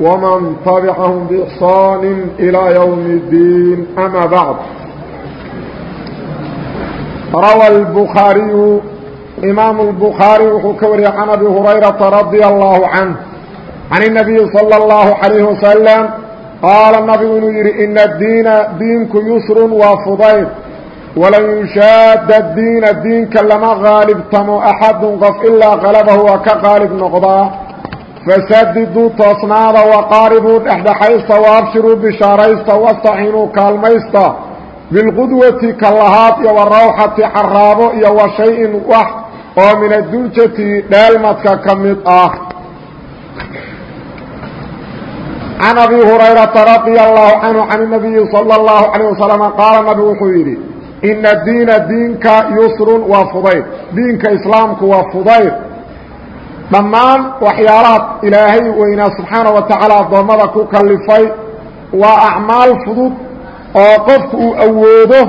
ومن تبعهم بإحصان إلى يوم الدين أما بعد روى البخاري إمام البخاري وحكوري عن أبي هريرة رضي الله عنه عن النبي صلى الله عليه وسلم قال النبي يري إن الدين دينك يسر وفضيل ولن يشاد الدين الدينك لما غالب تمو أحد قف إلا غلبه وكغالب نقضاه fasadiduu toosnaada waqaaribuu dhexdhexaysta waabshiruu bishaaraysta wastaciinuu kaalmaysta bilqudwati kallahaad iyo warawxati xaraabo iyo wa shay-in wax oo min adduljati dheelmadka ka mid ah can abi hurayrata radia allahu canhu can nabiyi sala allahu calayh wasalama qaala nabigu wuxuu yidhi ina diina diinka yusrun waa fudayd diinka islaamku waa fudayd dhammaan waxyaalaha ilaahay weynaa subxaana wa tacaala addoommada ku kallifay. Waa acmaal fudud oo qofku uu awoodo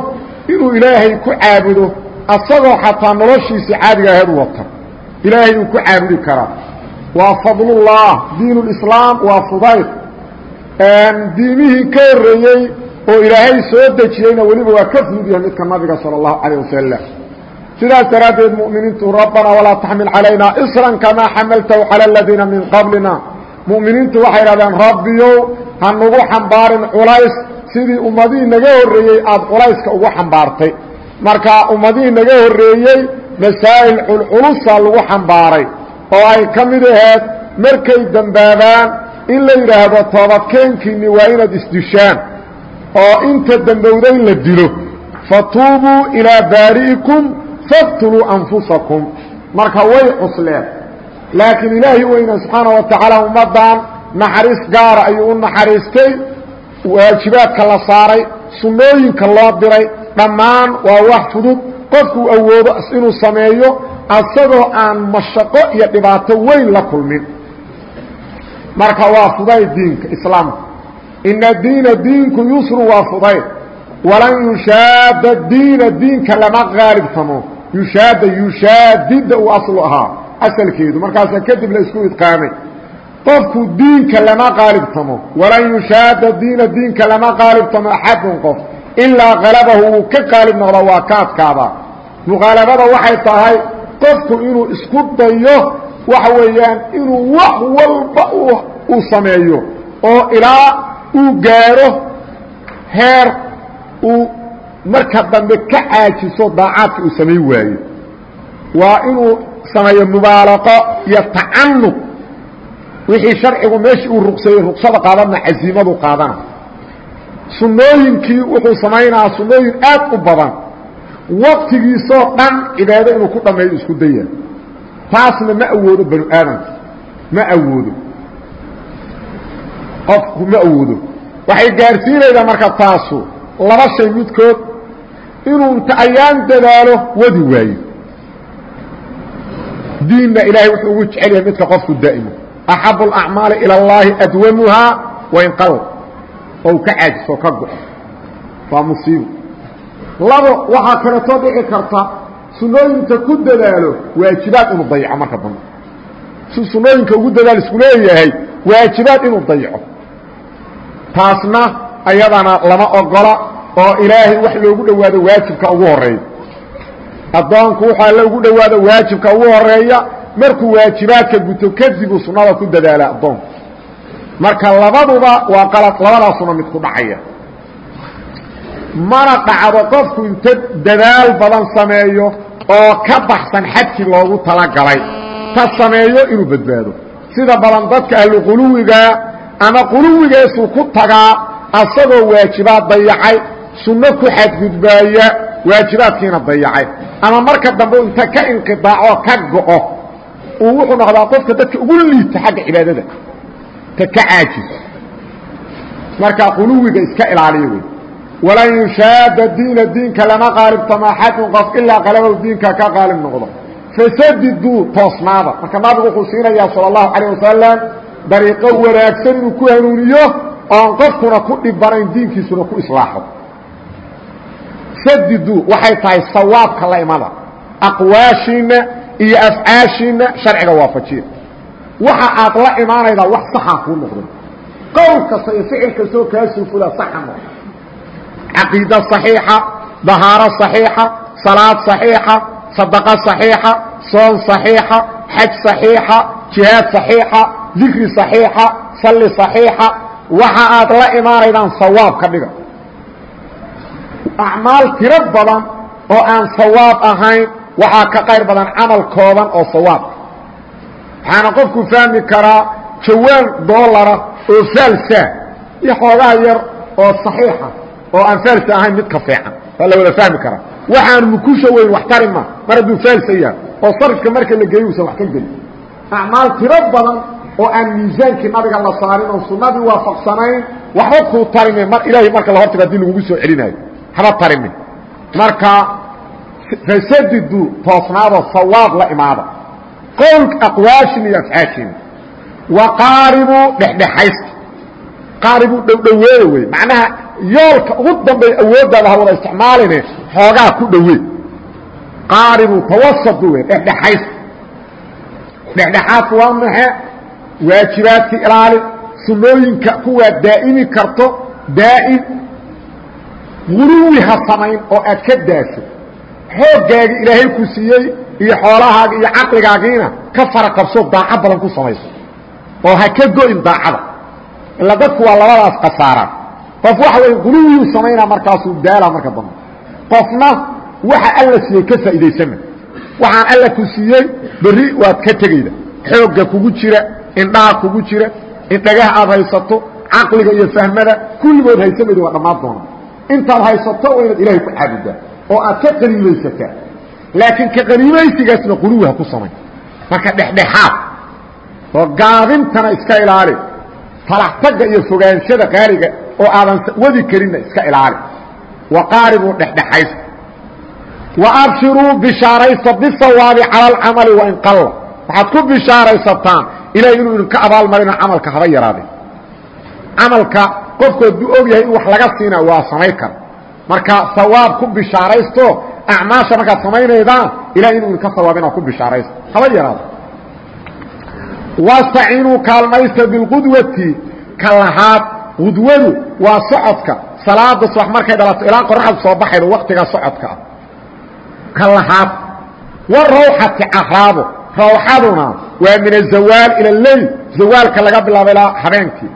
inuu ilaahay ku caabudo asagoo xataa noloshiisii caadiga aheed wata ilaahay uu ku caabudi karaa. Waa fadlullah diinulislaam waa fudayd diimihii ka horreeyey oo ilaahay soo dejiyeyna weliba waa ka fudud yahay midka nabiga sala allahu calayh wasalam sidaas daraaddeed mu'miniintu rabbanaa walaa taxmil calaynaa isran kamaa xamaltahu cala aladiina min qablina. Mu'miniintu waxay idhahdeen rabbiyow ha nagu xambaarin culays. Sidii ummadihii naga horreeyey aada culayska ugu xambaartay. Marka ummadihii naga horreeyey masaa'il culculusaa lagu xambaaray. Oo ay ka mid aheed markay dembaabaan in la yidhaahdo toobadkeenkiinni waa inaad isdishaan oo inta dembowda in la dilo. Fatuubuu ilaa baari'ikum faqtuluu anfusakum. Marka way cusleen. Laakiin ilaahi weyne subxaana wa tacaala ummaddan naxariis gaara ayuu u naxariistay. Waajibaadka la saaray sunnooyinka loo diray dhammaan waa wax fudud. Qofkuu awoodo inuu sameeyo asagoo aan mashaqo iyo dhibaato weyn la kulmin. Marka waa fudayd diinka islaamka. Ina diina diinku yusru waa fudayd. Walan yushaada diina diinka lama qaalibtamo yushaada yushaadida uu aslu ahaa asalkeedu. Markaasaa kadib la isku idqaamay. Qofku diinka lama qaalibtamo. Walan yushaada diina diinka lama qaalibtamo axadun qof. Ilaa qalabahu wuu ka qaalib noqda waa ka adkaada muqaalabada waxay tahay qofku inuu isku dayo waxa weeyaan inuu wax walba uu sameeyo. Oo ilaa uu gaaro heer uu marka dambe ka caajiso daacaadka uu samayn waayo waa inuu sameeyo mubaalaqo iyo tacanuq wixii sharcigu meeshii uu ruqseeyey ruqsada qaadana casiimadu qaadana. Sunnooyinkii wuxuu samaynaa sunnooyin aad u badan. Waqtigiisoo dhan cibaado inuu ku dhammeeyo isku daya taasna ma awoodo banu aadamka ma awoodo. Qofku ma awoodo. Waxay gaarsiinaydaa marka taasu. Laba shay midkood inuu inta ayaan dadaalo wadi waayo diinna ilaahay wuxuu ugu jecel yahay midka qofku daa'imo axabu اlacmaali ilى اllaahi adwamuhaa wain qal oo ka caajiso ka go waa musiibo labo waxaa kaleetoo dhici karta sunooyinka ku dadaalo waajibaad inuu dayaco marka dambe si sunooyinka ugu dadaal isku leeyahay waajibaad inuu dayaco taasna ayadana lama ogola oo ilaahay wax loogu dhowaado waajibka ugu horreeya addoonku wuxuu alle ugu waajibka ugu horreeya markuu waajibaadka guto kadib sunnada ku dadaala addoonku marka labaduba waa qalad labadaasuna mid ku dhacaya. Mana dhacdo qofku inta dadaal badan sameeyo oo ka baxsan xadkii loogu talagalay. Ta sameeyo inuu badbaado. Sida badan dadka ahlu quluwiga ama quluwigeesuu ku tagaa asagoo waajibaad dayacay sunno ku xadgudbaaya waajibaadkiina dayacay. Ama marka dambe inta ka inqidaacoo ka go'o uu wuxuu noqdaa qofka dadka ugu liita xagga cibaadada. Ta ka caajis. Marka quluwiga iska ilaaliya wey walan yushaada diina diinka lama qaalibtamo axadun qof ilaa qalabow diinka ka qaalib noqdo. Fasadiduu toosnaada. Marka nabigu wuxuu siinayaa sala allahu calayh wasalam dariiqo wanaagsan inuu ku hanuuniyo oon qofkuna ku dhibanayn diinkiisuna ku islaaxo sadiduu waxay tahay sawaabka la imada aqwaashiinna iyo afcaashiinna sharciga waafajiya waxa aad la imaanaydaa wax saxaa kuu noqdo qowl kasta iyo ficil kastoo kaa suufula saxa noqdo caqiida صaxiixa dahaaro صaxiixa salaad صaxiixa sadaqo صaxiixa soon صaxiixa xaj صaxiixa jihaad صaxiixa dikri صaxiixa salli صaxiixa waxa aad la imaanaydaan sawaab ka dhiga acmaal tiro badan oo aan sawaab ahayn waxaa ka qayr badan camal kooban oo sawaab. Waxaana qofku fahmi karaa jawaan doolara oo faalsa iyo xoogaa yar oo صaxiixa oo aan faalsa ahayn mid ka fiican. Waa la wada fahmi karaa. Waxaan mukusha weyn wax tari ma mar hadduu faalsa yahay oo sarifka marka la geeyo usan wax ka gelin. Acmaal tiro badan oo aan miisaankii nabiga la saarin oo sunnadii waafaqsanayn waxba kuu tarime mar ilaahay marka la hortago haddii lagugu soo celinayo haba tarimin. Marka fasadidu toosnaadoo sawaab la imaada qowl aqwaashin iyo afcaashin wa qaaribu dhexdhexaysta. Qaaribu dhowdhoweeya wey. Macnaha yoolka ugu dambay awooddaada ha wada isticmaaline xoogaa ku dhowe qaaribu tawasadu wey dhexdhexays dhexdhexaadku waa maxe waajibaadka ilaali sunooyinka kuwaa daa'imi karto daa'im guruwi ha samayn oo aad ka daasho xooggaagi ilaahay ku siiyey iyo xoolahaaga iyo caqligaagiina ka fara qabso daaco badan ku samayso. Oo ha ka go'in daacada. Ila dadku waa labadaas khasaaraan qof waxa wey guluwiyuu samaynaa markaasuu daala marka dambe qofna waxa alla siiyey ka faa'iidaysana waxaan alla ku siiyey berri waad ka tegayda xoogga kugu jira indhaha kugu jira indhagaha aad haysato caqliga iyo fahmada kulligood haysamayda waa dhammaan doona intaad haysato waa inaad ilaahay ku caabudaa oo aad ka qaniimaysataa laakiin ka qaniimaysigaasna quluwi ha ku samayn. Marka dhexdhexaad. Oo gaabintana iska ilaali. Talaxtagga iyo fogaanshada qaaliga oo aadan wadi karinna iska ilaali. Waqaaribuu dhexdhexaysta waabshiruu bishaaraysta bisawaabi cala alcamali wain qalla. Waxaad ku bishaaraysataan ilahay inuu idinka abaalmarino camalka haba yaraadee camalka qofku hadduu og yahay in wax laga siina waa samayn kara marka sawaab ku bishaaraysto acmaasha markaad samaynaydaan ilahay inuu idinka sawaabina ku bishaaraysta haba yaraado. Wastaciinuu kaalmaysta bilqudwati ka lahaad qudwadu waa socodka. Salaada subax markay dhalato ilaa qoraxdu soo baxaydo waktigaa socodka ah. Ka lahaad. Warawxati caraabo rawxaduna waa min azawaal ila leyl. Zawaalka laga bilaabo ilaa habeenkii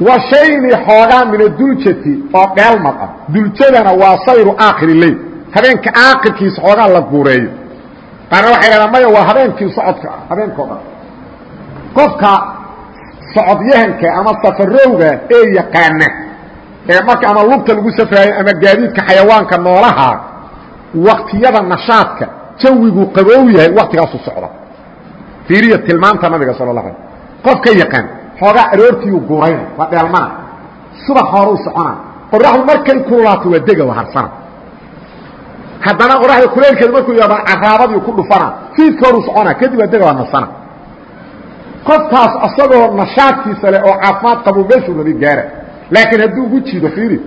wa shayni xoogaa min aduljati oo dheelmad ah duljadana waa sayru aakhiri leyl habeenka aakhirkiisa xoogaa la guureeyo. Qaarna waxay dhahdaan maya waa habeenkii socodka ah habeenkao dhan. Qofka socodyahanka ama safarowga ee yaqaana ee marka ama lugta lagu safraayo ama gaadiidka xayawaanka noolaha waktiyada nashaadka jawigu qaboow yahay waktigaasu socda fiiriya tilmaamta nabiga sal la ala qofka yaqaan xoogaa aroortiiu gurayna waa dheelmana. Subax horuu socona. Qoraxdu markay kululaato waa dega waa harsana haddana qoraxda kuleelkeeda markuu yaaba caraabadii ku dhufana. Fiidka horuu socona kadib waa dega waa nasana. Qofkaas asagoo nashaadkiisa leh oo caafimaad qabo meeshuu rabi gaara. Laakiin hadduu ugu jiido fiiri.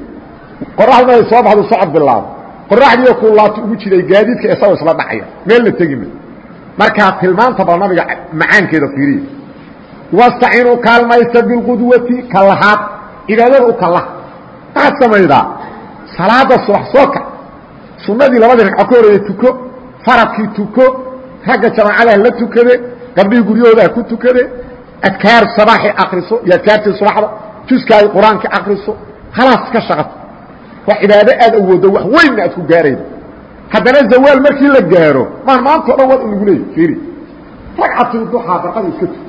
Qoraxduna ay soo baxdu socod bilaabo. Qoraxdiioo kuulaato ugu jiday gaadiidka isagoo isla dhacaya. Meel la tegima markaa tilmaanta bal nabiga macaankeeda fiiriya wastacinuu kaalmaysta bilqudwati kalahaad cibaadada u kalaha maxaad samaydaa salaada subax soo kac sunnadii labadii ragco ka horeeye tuko faradkii tuko ragga jamaacadaha la tukade gabdhihii guryahooda ha ku tukade adkaar sabaaxi akriso iyo adkaartii subaxda juskaadi qur'aanka akriso khalaas ka shaqato waa cibaado aad awoodo wax weynna aad ku gaarayda haddana zawaal markii la gaaro maan maanta o dhan wad lagu leeyay fiiri ragcatul duxaa barqada iska tuko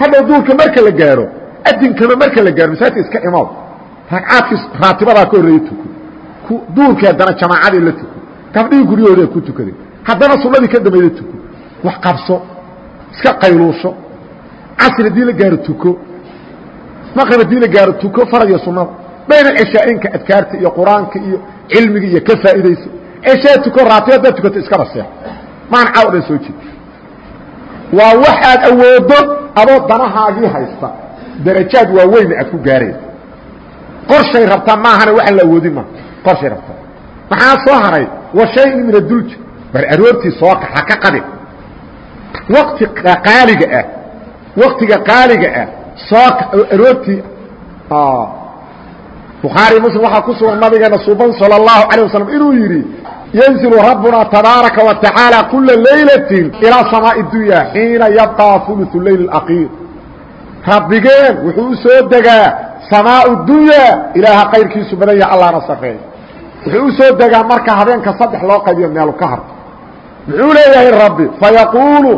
hadhow duurka marka la gaaro adinkama marka la gaaro masaajidka iska imaw ragcaadkii raatibadaa ka horreeye tuko duurkii haddana jamaacadii la tuko gabdhihii guryahooda ku tukade haddana sunnadii ka dambayda tuko wax qabso iska qayluusho. Casri haddii la gaaro tuko maqrib haddii la gaaro tuko faraya sunnada bayna ceshaainka adkaarta iyo qur'aanka iyo cilmiga iyo ka faa'iidayso ceshaa tuko raatay haddaad tukato iskaba seex. Maan caaw dhan soo jeed waa wax aad awooddo adoo danahaagii haysta darajaad waaweynna aad ku gaareen qorshay rabtaa maahana waxaan la awoodin maa qorshay rabtaa maxaa soo haray wa shayin min adulja bar aroortii soo kax ha ka qadin waqti qaaliga ah waktiga qaaliga ah soo aroortii bukhaari muslim waxaa ku sugan nabigeena suban salى اllahu alيه waslm inuu yidhi yanzilu rabbuna tabaaraka wa tacaala kula laylatin ilaa samaaءi dunya xiina yabqى uluثu leyl اaqiir rabbigeen wuxuu u soo degaa samaa dunya ilaaha kayrkiisu badan yaha allahna safeey wuxuu u soo degaa marka habeenka saddex loo qaybiyo meelu ka harto muxuu leeyahay rabbi fayaquulu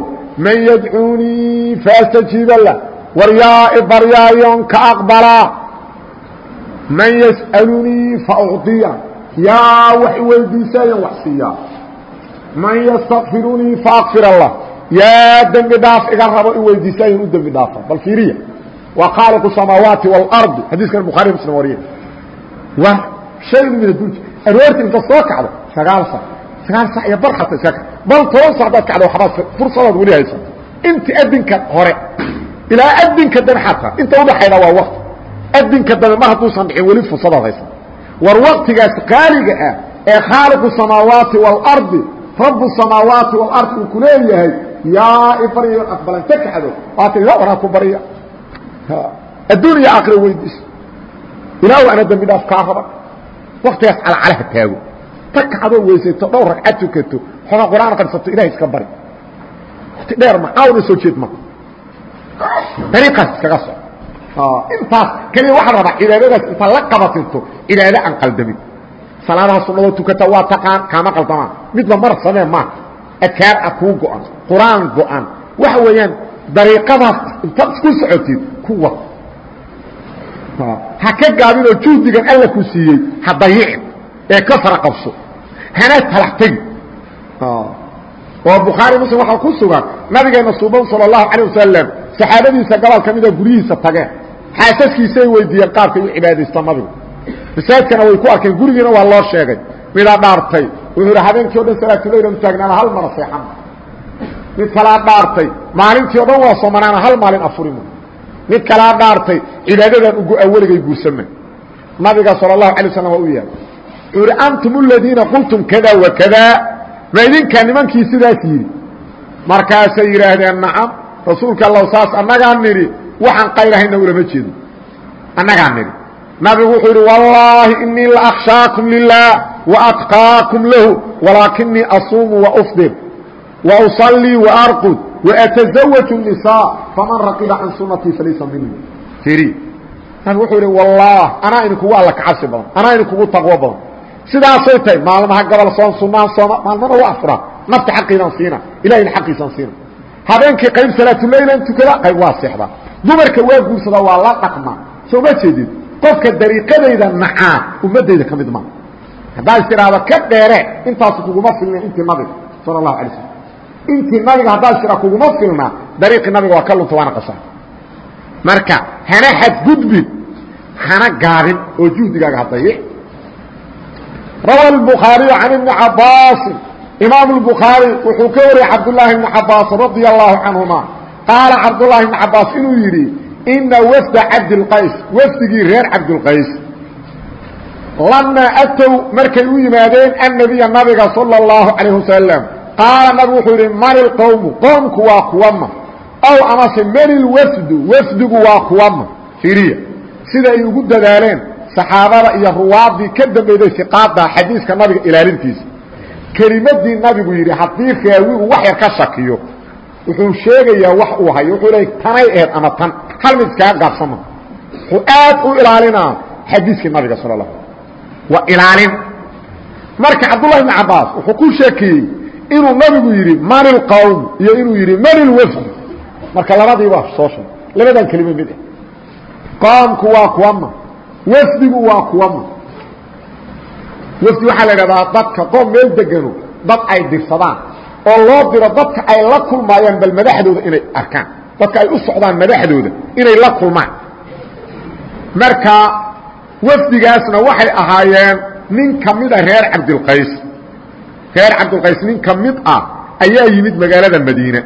man yadcuunii faastajiiba lah war yaa ibaryaayon ka aqbalaa man yas'alunii faucطiya yaa wax iweydiisaayan wax siiyaa man ystakfirunii faakfir allah. Yaa dembi dhaaf iga rabo iweydiisaayan u dembi dhaafa. Bal fiiriya. Waa khaaliqu samaawaati wاlardi xadiiskan bukhari muslim wariye waa shay min adulja aroorti inta soo kacdo sagaal sac sagaal sac iyo bar xata iska bal toban sac daad kacdo waxbaad fursadaad weli haysato inta adinka hore ilaa adinka dambe xataa inta udhaxayda waa wakti adinka dambe mar hadduusan dhicin weli fursadaad haysato war waktigaas qaaliga ah ee khaaliqu samaawaati wاlardi rabu samaawaati wاlardi uu ku leeyahay yaa ibaryayo aqbalanta kacdo waa tii waraa ku barya adduun iyo aakhira weydiiso ilaahu ana dembi dhaaf kaa raba. Waktigaas calacalaha taago. Ta kacdoo weysayto dhowr ragcad tukato xoogaa qur'aan qarsato ilahay iska bari. Wati dheer ma caawna soo jeed ma. Dariiqaas iskaga soc intaas keliya waxaa rabaa cibaadadaas inta la qabatinto cibaado aan qaldamin salaadaha sunnadoo tukata waa taqaan kaama qaldamaan midba mar samee maa adkaar ah kuu go-an qur-aan go-an waxa weeyaan dariiqadaas intaad isku socotid kuwa ha ka gaabinoo juhdigan alla ku siiyey ha dayicin ee ka fara qabso hana talax tegi oo bukhaari muslim waxaa ku sugan nabigeena suuban salى الlahu عalيه wasalam saxaabadiisa gobol ka mida guryihiisa tageen xaasaskiisay weydiiyeen qaabkay u cibaadaysta nabigu. Masaajidkana way ku arkeen gurigiina waa loo sheegay. Midha dhaartay wuxuu idhi habeenkii o dhan salaatuleyl aan taagnaana hal mana seexan. Mid kalaa dhaartay maalintii o dhan waa soomanaana hal maalin afurima mid kalaa dhaartay cibaadadan uaweligay guursama nabiga sal اlahu alay waslam waa u yahay wuxuu ihi antum uladiina qultum kada wa kada. Ma idinkaa nimankii sidaas yidhi. Markaasay yidhaahdeen nacam rasuulka allow saas annagaa nidhi waxaan qaylahayna ulama jeedo annagaa nidhi nabigu wuxuu yidhi wallaahi inii la akhshaakum lilah waatqaakum lahu walaakinii asuumu waufdir wausallii waarqud waatazawaju الnisaa faman raqiba can sunatii falaysa minii iri nabigu wuxuu yidhi wallah anaa idinkugu alla kacabsi badan anaa idinkugu taqwo badan. Sidaasay tahay maalmaha gobol soon sunaan sooma maalmana waa afuraa nafta xaqiidaan siina ilahayna xaqiisaan siina habeenkii qayb salaatuleylan tukada qayb waa seexda. Dumarka waa guursada waa la dhaqma. Soo ma jeedid qofka dariiqadayda nacaa ummadayda ka mid maa haddaa is idhaahdo ka dheere intaasu kuguma filna intii nabiga sala allahu alay slm intii nabiga haddaa is idhaa kuguma filna dariiqii nabiga waa ka lunta waana qasa marka hana xadgudbin hana gaabin oo juhdigaaga hadayic rawa bukhaariyu can ibni cabaasin imaamu lbukhaari wuxuu ka wariyey cabdullaahi bni cabbaas radia allaahu canhuma qaala cabdullaahi bni cabbaas inuu yidhi ina wafda cabdilqays wafdigii reer cabdilqays lamaa atow markay u yimaadeen annabiya nabiga sala اllahu calayh wasalam qaala nabigu wuxuu yidhi man ilqowmu qoomku waa kuwama ow amase manil wafdu wafdigu waa kuwama fiiriya sida ay ugu dadaaleen saxaabada iyo ruwaaddii ka dambayday siqaadda xadiiska nabiga ilaalintiisa kelimadii nabigu yidhi haddii raawigu wax yar ka shakiyo wuxuu sheegayaa wax uu hayo. Wuxuu leey tanay aheyd ama tan hal mid iskaga gaabsama wuxuu aad u ilaalinaa xadiiskii nabiga sal la waa ilaalin. Marka cabdullahi bn cabaas wuxuu ku sheekeeyey inuu nabigu yidhi man ilqowm iyo inuu yidhi man ilwafd marka labadiiba soo sheeg labadan kelimo mid ah qoomku waa kuwama wfdigu waa kuwama wfdi waxaa la idhahdaa dadka qoom meel degano dad ay dirsadaan oo loo diro dadka ay la kulmaayaan bal madaxdooda inay arkaan. Dadka ay u socdaan madaxdooda inay la kulmaan. Marka wafdigaasna waxay ahaayeen nin ka mida reer cabdilqays. Reer cabdilqays nin ka mid ah ayaa yimid magaalada madiine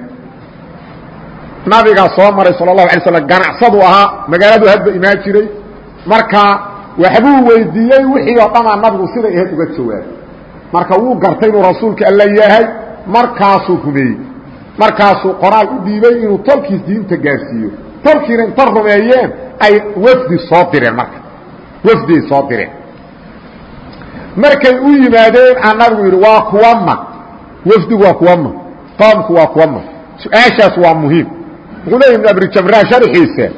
nabigaa soo maray sal اlahu alay slam ganacsadu ahaa magaaladu hadba imaan jiray. Marka waxbuu weydiiyey wixii oo dhamaa nabigu siday ahayd uga jawaabay marka wuu gartay inuu rasuulka alla yahay markaasuu rumeeyey. Markaasuu qoraal u dhiibay inuu tolkiis diinta gaarsiiyo. Tolkiina inta rumeeyeen ay wafdi soo direen marka. Wafdiay soo direen. Markay u yimaadeen aa nabigu yidhi waa kuwama wafdigu waa kuwama qoomku waa kuwama su'aashaas waa muhiim. Wuxuu leeya ibn abrijamraa sharxiisa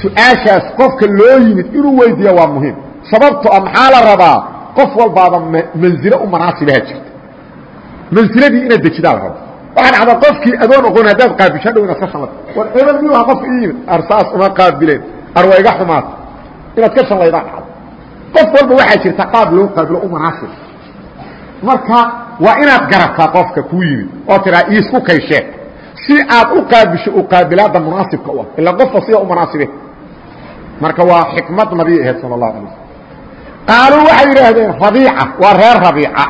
su'aashaas qofka loo yimid inuu weydiiya waa muhiim. Sababto a maxaa la rabaa? Qof walbaaba manzilo u manaasibaha jirta. Manziladii inaad dejidaa la raba waxaa dhacda qofkii adoon oqon haddaad qaabisho dhow inaad ka shanla war ebel miyuu aha qofka ii yimid? Arsaas uma qaabileen. Arwa iga xumaata inaad ka shanlaydaa dhacdo qof walba waxaa jirta qaab loo qaabilo u manaasib. Marka waa inaad garataa qofka kuu yimid oo tiraa iisku kaysheeg si aad u qaabisho u qaabilaada munaasibka u ah. Ilaa qofka sida u munaasibe marka waa xikmad nabiy ahayd sal اlahu alay slm qaaluu waxay yidhaahdeen rabiica. Waa reer rabiica.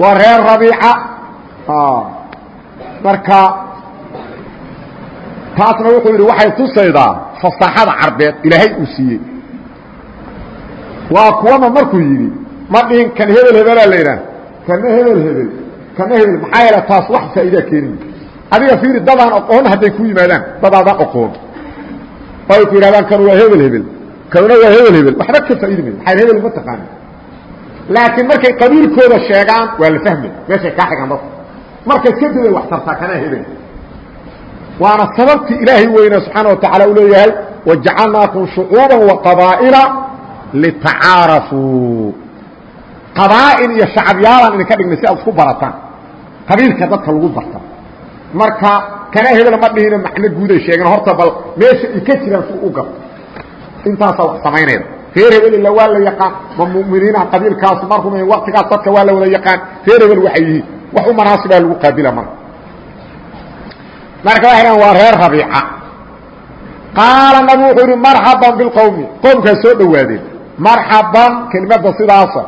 Waa reer rabiica. Marka taasna wuxuu yidhi waxay tusaydaa fasaaxada carbeed ilaahay uu siiyey. Waa kuwana markuu yidhi ma dhihin kan hebel hebelaa la idhaah kana hebel hebel kana hebel maxaa yeele taas wax faa'iidaa keenin. Adiga fiiri dadaan oqoon hadday ku yimaadaan dadaadaan oqoon. oo ay ku yidhahdaan kan waa hebel hebel. Kanuna waa hebel hebel. Waxba ka faaidi mayo maxaa hebel ma taqaani laakiin markay qabiilkooda sheegaan waa la fahmay. Meeshay kaa xigaan dadka markay ka daday wax tartaa kana hebel. Waana sababtii ilaahay weyna subxaana wa tacaala u leeyahay wajacalnaakum shucuuban wa qabaa'ila litacaarafuu qabaa'il iyo shacabyaalaan idinka dhignay si aad isku barataan. Qabiilka dadka lagu barta. Marka kana hebel ma dhihina macno guuday sheegeen horta bal meesha ay ka jiraan si u garto intaasaa wax samaynayda reer hebel ila waa la yaqaan. Ma muminiina qabiilkaasu mar rumeyn waktigaas dadka waa la wada yaqaan. Reer hebel waxay yihiin. Wax u manaasibaa lagu qaabila marka marka waxay dhahan waa reer rabiica. Qaala nabi wuxuu yidhi marxaban bilqowmi qowmkaa soo dhowaadeen. Marxaban kelimada sidaasa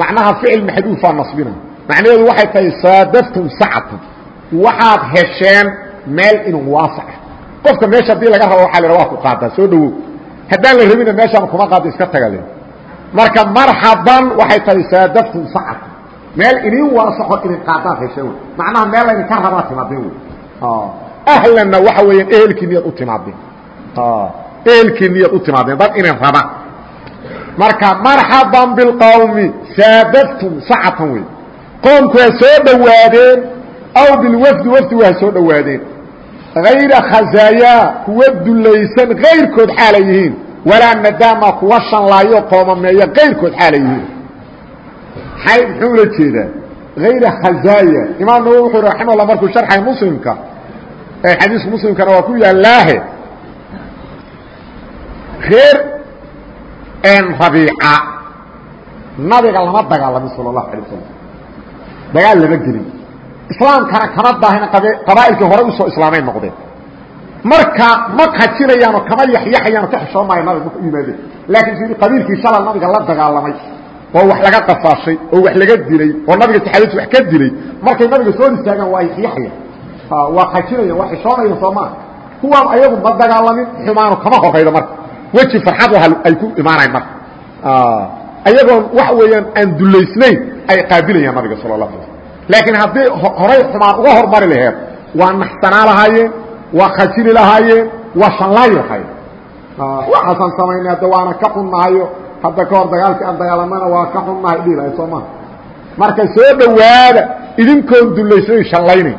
macnaha ficil maxduufaa nasbina macnaheedu waxay tahay saadaftum sacatan waxaad hesheen meel inuu waasac ah qofka meesha haddii laga rabo waa la waa ku qaadaa soo dhawow. Haddaan la rabina meeshaan kuma qaado iska tagale marka marxaban waxay tahay saadaftum sacatan meel inin waasaxo idin qaadaad hesheen macnaha meel laydinka rabaa timaadeen ahlanna waxa weeyaan ehelkii niyaad u timaadeen. Ehelkii niyaad u timaadeen dad inin raba marka marxaban bilqowmi saadaftum sacatan wey. Qoomku ha soo dhowaadeen aw bilwafdi wafdigu ha soo dhowaadeen hayra khazaayaa kuwa dulaysan kayrkood xaalay yihiin walaa nadaama kuwa shanlaayo qoomameeyo kayrkood xaalay yihiin ay muxuu ula jeedaa hayra khazaaya imaam nawowi wuxuu raximahullah markuu sharxay muslimka xadiiska muslimkana waa ku yaalaahe reer rabiica nabiga lama dagaalamin sala allahu alay wasalam dagaal lama gelin islaamkana kama daahina qabaa'ilkii horey u soo islaamay noqdeen. Marka ma kajinayaanoo kama yaxyaxayaanoo ka xishoo maayo nabiga marka u yimaadeen. Laakiin sidi qabiilkii shalal nabiga la dagaalamay oo wax laga qafaashay oo wax laga dilay oo nabiga saxaabadiis wax ka dilay markay nabiga soo istaagaan waa yaxyaxayaan waa kajinayan waa xishoonayan soo maa kuwaan ayagu ma dagaalamin xumaanu kama horaydo marka. Weji farxad ay ku imaanayn marka. Ayagoon waxa weeyaan aan dulaysnayn ay qaabilayaan nabiga sala la ala laakiin haddii horay xumaan uga hormari laheed waa naxsanaa lahaayeen waa khajili lahaayeen waa shanlaayi lahaayeen waxaasaan samaynay hadda waana ka xunnahayo hadda ka hor dagaalkii aan dagaalamana waa ka xunnahay dhihi lahay soo maha marka soo dhowaada idinkoon dulaysnayn shallaynayn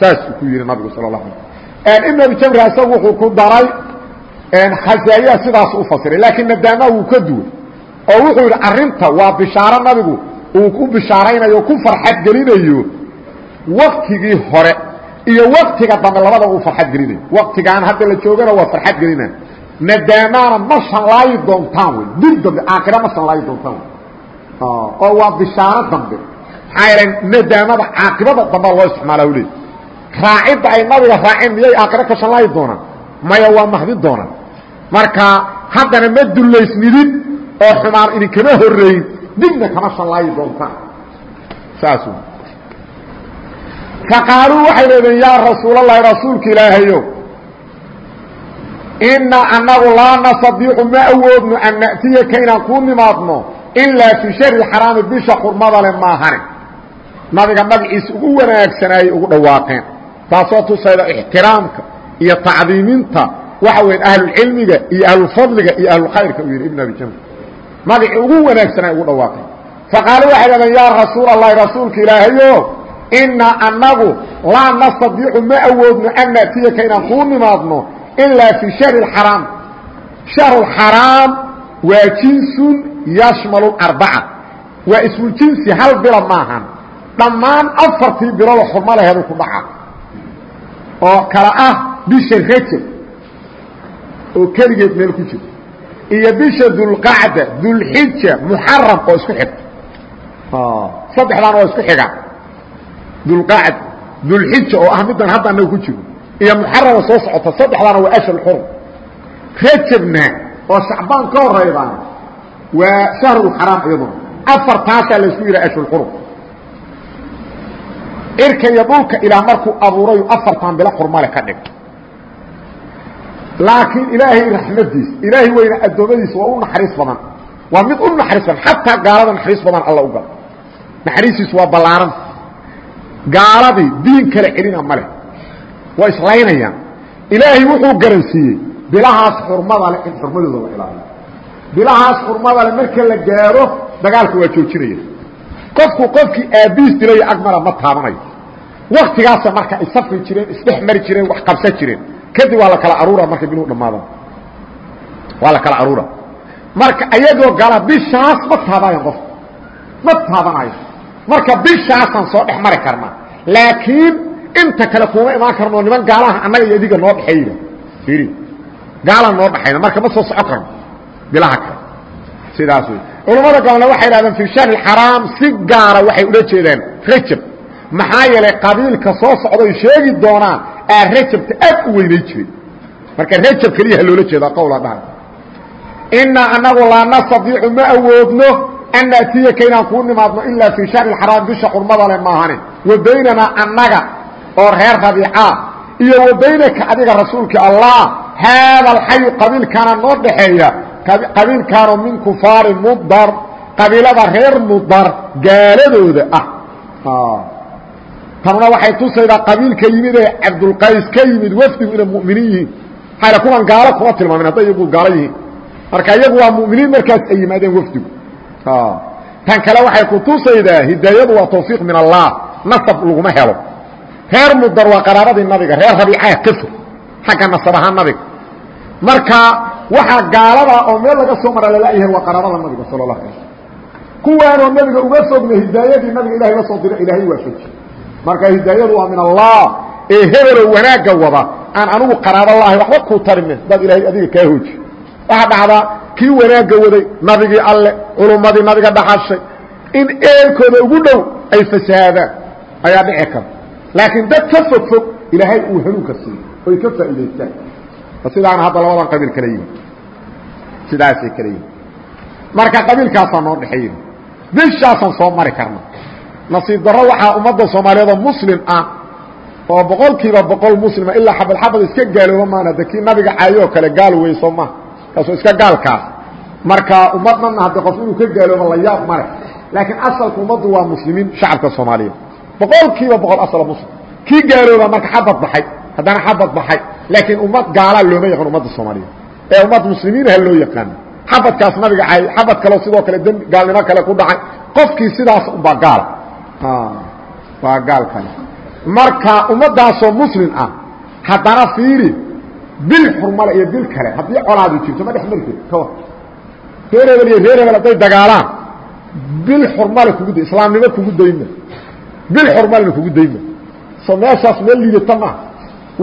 saasuu ku yihi nabigu sala la ala ibn abi jamri isagu wuxuu ku daray khazaayaa sidaas u fasiray. Laakiin nadaama wuu ka duway. Oo wuxuu yidhi arrinta waa bishaaro nabigu uu ku bishaaraynayo ku farxad gelinayo waktigii hore iyo waktiga dambe labadaba uu farxad gelinayo waktigaan hadda la joogana waa farxad gelina nadaamaana ma shanlaayi doontaan wey dib dambe aakhira ma shanlaayi doontaan wey oo waa bishaaro dambe. Maxaa yeele nadaamada caaqibada dambea loo isticmaala u leey raacidda ay nabiga raaceen miyay aakhiro ka shanlaayi doonaan? Maya waa mahdi doonaan. Marka haddana ma dullaysnidin oo xumaan idinkama horeyn dibna kama shallaayi doontaan saas faqaaluu waxay leedeen yaa rasuulalahi rasuulka ilaahayo inaa anagu laa nastadiicu ma awoodno an na'tiyaka inaan kuu nimaadno ilaa fii shari xaraami bisha xurmada le maahane. Nabiga magaciisa ugu wanaagsanaayey ugu dhawaaqeen. Taasoo tusayda ixtiraamka iyo tacdiiminta waxa weya ahlulcilmiga iyo ahlulfadliga iyo ahlulkhayrka uu yidhi ibn abi jamr magacii ugu wanaagsanay ugu dhawaaqeen faqaalu waxay dhahdeen yaa rasuul allahi rasuulka ilaahayo inaa anagu laa nastadiicu ma awoodno an na'tiyaka inaan kuu nimaadno ilaa fii shahri xaraam shahru xaraam waa jinsun yashmalu arbaca. Waa ismu jinsi hal bila maahan dhammaan afartii bilood xurmo laheedu ku dhaca. Oo kala ah bisha rajab. Oo keligeed meel ku jiro iyo bisha dulqacda dulxija muxaram oo isku xig saddexdan oo isku xiga. Dulqacd dulxija oo ah middan hadda anaga ku jiro. Iyo muxarama soo socota saddexdaana waa ashhur xurum rajabna oo shacbaan ka horeydaan waa shahrulxaraam iyaduna. Afartaasaa laysku yidhaha ashhur xurum cirka iyo dhulka ilaa markuu abuurayu afartan bilo xurmale ka dhig laakiin ilaahay raxmadiis ilaahay weyna addoommadiisa waa u naxariis badan. Waa mid u naxariis badan xataa gaalada naxariis badan alla u gal naxariistiisu waa ballaaran. Gaaladii diin kale celina ma leh. Waa islaynayaan. Ilaahay wuxuu garansiiyey bilahaas xurmada leh in xurmadooda la ilaaliyo. Bilahaas xurmada leh marka la gaaro dagaalka waa joojinaya qofku qofkii aabbiis dilay agmara ma taabanayo waktigaasa marka ay safri jireen isdhex mari jireen wax qabsan jireen kadib waa la kala aruura marka biluhu dhammaadaan waa la kala aruura marka ayagoo gala bishaas ma taabanayan qofka ma taabanayo. Marka bishaasaan soo dhex mari karnaa. Laakiin inta kale kuma imaan karno niman gaalaha annaga iyo adiga noo dhexeeyda iri gaalaan noo dhaxayna marka ma soo soco karno. Bilaha kale. Sidaas wey culammada gabalna waxay dhahdeen fi shahri xaraam si gaara waxay ula jeedaan rajab. Maxaa yeelay qabiilka soo socday sheegi doonaan aa rajabta aad u weynay jiray marka rajab keliya ha loola jeedaa qowla dhaha inaa anagu laa nastadiicu ma awoodno an naatiyaka inaan kuu nimaadno ilaa fii shahri xaraam bisha xurmada le maahane wa annaga oo reer rabiicaa iyo wa adiga rasuulka allah haada alxayu qabiilkaana noo dhaxeeya qabiilkaanoo min kufaari mudar qabiilada reer mudar gaaladooda ah tanuna waxay tusaydaa qabiilka yimid ee cabdulqays ka yimid wafdigu inay mu'miniin. Yihiin maxayla kuwan gaalo kuma tilmaamin hadday iyagu gaalo yihiin. Marka iyagu waa mu'miniin markaas ay yimaadeen wafdigu tan kale waxay ku tusaydaa hidaayadu waa tawfiiq min allah nasab laguma helo. Reer mudar waa qaraabadii nabiga reer rabiicaha ka fog xagga nasab ahaan nabiga. Marka waxaa gaalada oo meel laga soo mara lalayahay waa qaraabada nabiga sal la ala kuwaanoo nabiga uga fogna hidaayadii nabiga ilahay la soo dira ilaahay waafaji marka hidaayadu waa min allah. Ee hebelo wanaagga wada aan anigu qaraabo lahay waxba kuu tarime dad ilaahay adiga kaa hooji. Waxaa dhacdaa kii wanaagga waday nabigii alle culummadii nabiga dhaxashay. In eelkooda ugu dhow ay fasahaadaan ayaa dhici karta laakiin dad ka fog fog ilaahay uu hanuunka siiyo oy ka faa'idaystaan sidaana hadda labadan qabiil kala yihiin sidaasay kala yihiin marka qabiilkaasaa noo dhexeeya bishaasaan soo mari karna nasiib darro waxaa ummadda soomaaliyeed oo muslim ah oo boqol kiiba boqol muslima ilaa xabad xabad iska gaalooba maana de kii nabiga caayoo kale gaal wey soo maha kaasoo iska gaalkaas. Marka ummadnana hadde qof inuu ka gaaloobo la yaab male laakiin asalka ummaddu waa muslimiin shacabka soomaaliyeed. Boqol kiiba boqol asla muslim. Kii gaalooba marka xabad baxay haddana xabad baxay laakiin ummad gaalaa looma yaqaan ummadda soomaaliyeed. Ee ummad muslimiinaha loo yaqaano xabadkaas nabiga caayay xabad kaleo sidoo kale dembi gaalnimo kale ku dhacay qofkii sidaas unbaa gaala waa gaal kale marka ummaddaasoo muslim ah haddana fiiri bil xurmale iyo bil kale haddii colaadu jirto ma dhex mari kari ka war reer hebel iyo reer hebel hadday dagaalaan bil xurmale kugu islaamnimo kugu dayma bil xurmalena kugu dayma so meeshaas meel liidata maaha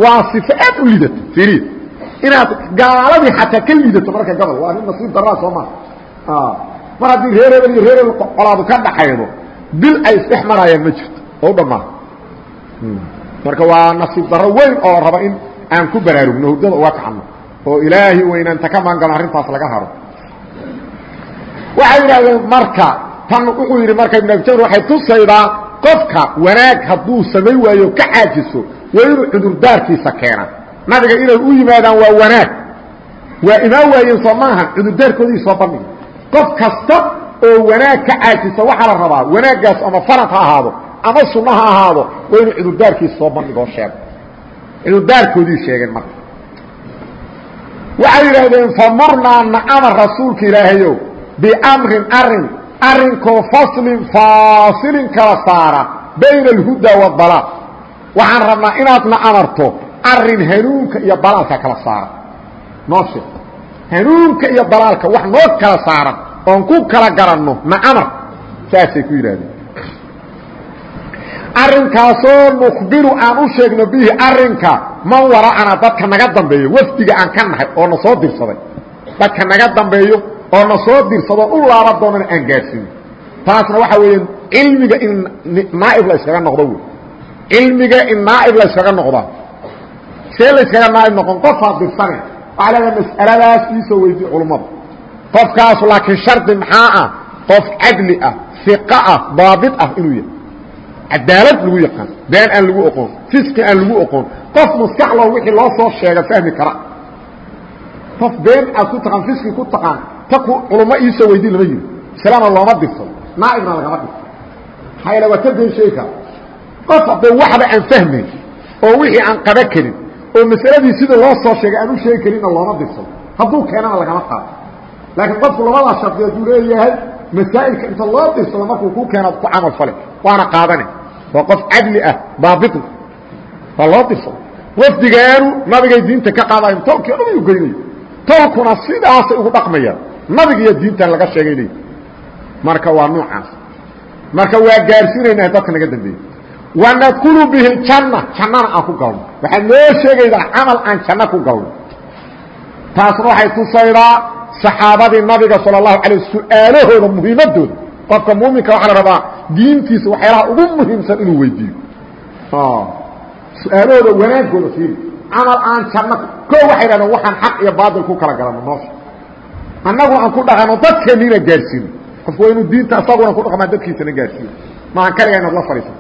waa sifo aad u liidato fiiriya inaad gaaladii xataa ka liidato marka gobol waa nin nasiib daraa soo maa mar haddii reer hebel iyo reer hebel colaadu ka dhaxaydo bil ay isdhex maraayaan ma jirto oo u dhammaa marka waa nasiib daro weyn oo raba in aan ku baraarugno hurdada uga kacno oo ilaahi weynaanta ka maangalo arrintaas laga haro. Waxay yidhahdeen marka tan wuxuu yidhi marka ibn abjar waxay tusaydaa qofka wanaag hadduu samayn waayo ka caajiso waa inuu cudurdaarkiisa keena nabiga inay u yimaadaan waa wanaag. Waa imaan waayeen soo maahan cudurdaarkoodii soo bandhiga qof kasta oo wanaag ka caajisa waxaa la rabaa wanaaggaas ama farad ha ahaado ama sunno ha ahaado waa inuu cudurdaarkiisa soo bandhigoo sheego cudurdaarkoodii sheegeen marka. Waxay yidhaahdeen famurnaa na amar rasuulka ilaahayow biamrin arrin arrinkoo faslin faasilin kala saara bayna alhuda waadalaal waxaan rabnaa inaadna amarto arrin hanuunka iyo dalaalka kala saara. Noo sheeg hanuunka iyo dalaalka wax noo kala saaran oon ku kala garanno na amar saasay ku yidhahdeen arrinkaasoo nukhbiru aan u sheegno bihi arrinka man wara'ana dadka naga dambeeyo wafdiga aan ka nahay oo na soo dirsaday. Dadka naga dambeeyo oo na soo dirsadoo u laaba doonana aan gaadhsiino taasna waxaa weeya cilmiga in naaib la yskaga noqdo wey. Cilmiga in naaib la yskaga noqdaa see la yskaga naaib noqon qofaa dirsane waxaa leedaha mas'aladaas iisoo weydiye culummada qofkaasu laakiin shardi maxaa ah? Qof cadli ah iqa ah daabit ah inuu yahay. Cadaalad lagu yaqaan been aan lagu oqoon fiski aan lagu oqoon. Qof maskaxlo wixii loo soo sheega fahmi kara. Qof been aad ku taqaan fiski ku taqaan ta culummo iisoo weydiin lama yiri islaamna looma dirsado naaibna lagama dhigto. Yaele waa ka been sheegi kara qof haddee waxba aan fahmayn oo wixii aan qaba karin oo masaladii sidii loo soo sheegay aan u sheegi karinna looma dirsado hadduu keenana lagama qaado laakiin qofku labadaa shardi hadduu leeyahay masaa'ilka inta loo dirsado markuu ku keena ku camal fale waana qaadane. Waa qof cadli ah daabitna waa loo dirsado wafdigaanu nabigay diinta ka qaadayan tolkii o dhan ayuu geynayo tolkuna sidaasay ugu dhaqmayaan. Nabiga iyo diintan laga sheegaynay marka waa noocaas. Marka waa gaarsiinaynaa dadka naga dambeeyey wanadkulu bihi janna jannana aan ku galno waxaad noo sheegaydaa camal aan janno ku galno taasna waxay tusaydaa saxaabadii nabiga sala allahu alay su'aalahooda muhiimadooda. Qofka muuminka waxaa la rabaa diintiisa waxyaalaha ugu muhiimsan inuu weydiiyo. Su'aalahooda wanaagooda fiiri camal aan janno ko waxay dhahdeen waxaan xaq iyo baatil ku kala garanno noosha annaguna aan ku dhaqano dadkeennina gaarsiino qofku waa inuu diinta asaguna ku dhaqmaa dadkiisana gaarsiiyo. Maahan kaliga inaad la fadhiisato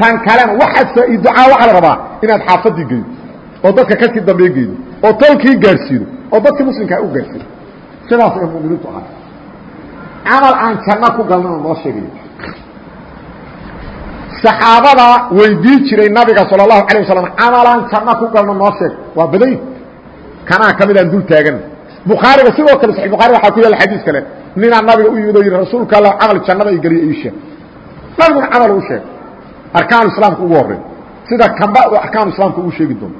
tan kalena waxaad faa-iiducaa waxaa la rabaa inaad xaafadii geydo oo dadka ka sii dambeey geydo oo tolkii gaarsiido oo dadkii muslimkaa u gaarsiido sidaas ay muminiintu ahay camal aan janno ku galnana noo sheegayo saxaabada weydii jiray nabiga sal اlahu alيه wasalam camalaan janno ku galno noo sheeg waa baday kanaa ka midaan dul taagana bukhaariga sidoo kale saxi bukhari waxaa ku yaalla xadiis kale ninaa nabiga u yimid oo yidhi rasuulka alla camal jannada i geliyo ii sheeg nabiguna camal u sheeg arkaanu islaamka ugu horey sida kamba oo arkaanu islaamka ugu sheegi doono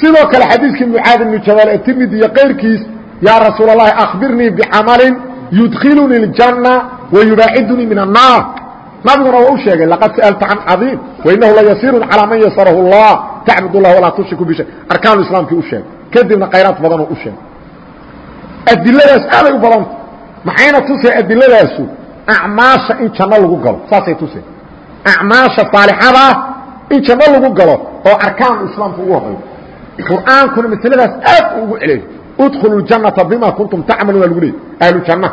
sidoo kale xadiiskii mucaad ibnu jabal ee tirmidi iyo kayrkiis yaa rasuul اllahi akhbirnii bcamalin yudkilunii اljanna wayubaacidunii min الnaar nabiguna waa u sheegay laqad sa'alta can cadiim wainahu layasiirun calaa man yasarahu اllah tacbud اllah walaa tushriku bishay arkaanu islaamkii u sheegay kadibna khayraad badanoo u sheegay adiladaas aaday u badanta maxayna tusay adiladaasu acmaasha in janno lagu galo saasay tusay acmaasha saalixadaa in janno lagu galo oo arkaanu islaamka ugu horeeyo qur'aankuna masladaas aad ugu celeey udkhulu janata bima kuntum tacmaluuna lagu leey ahlu janna.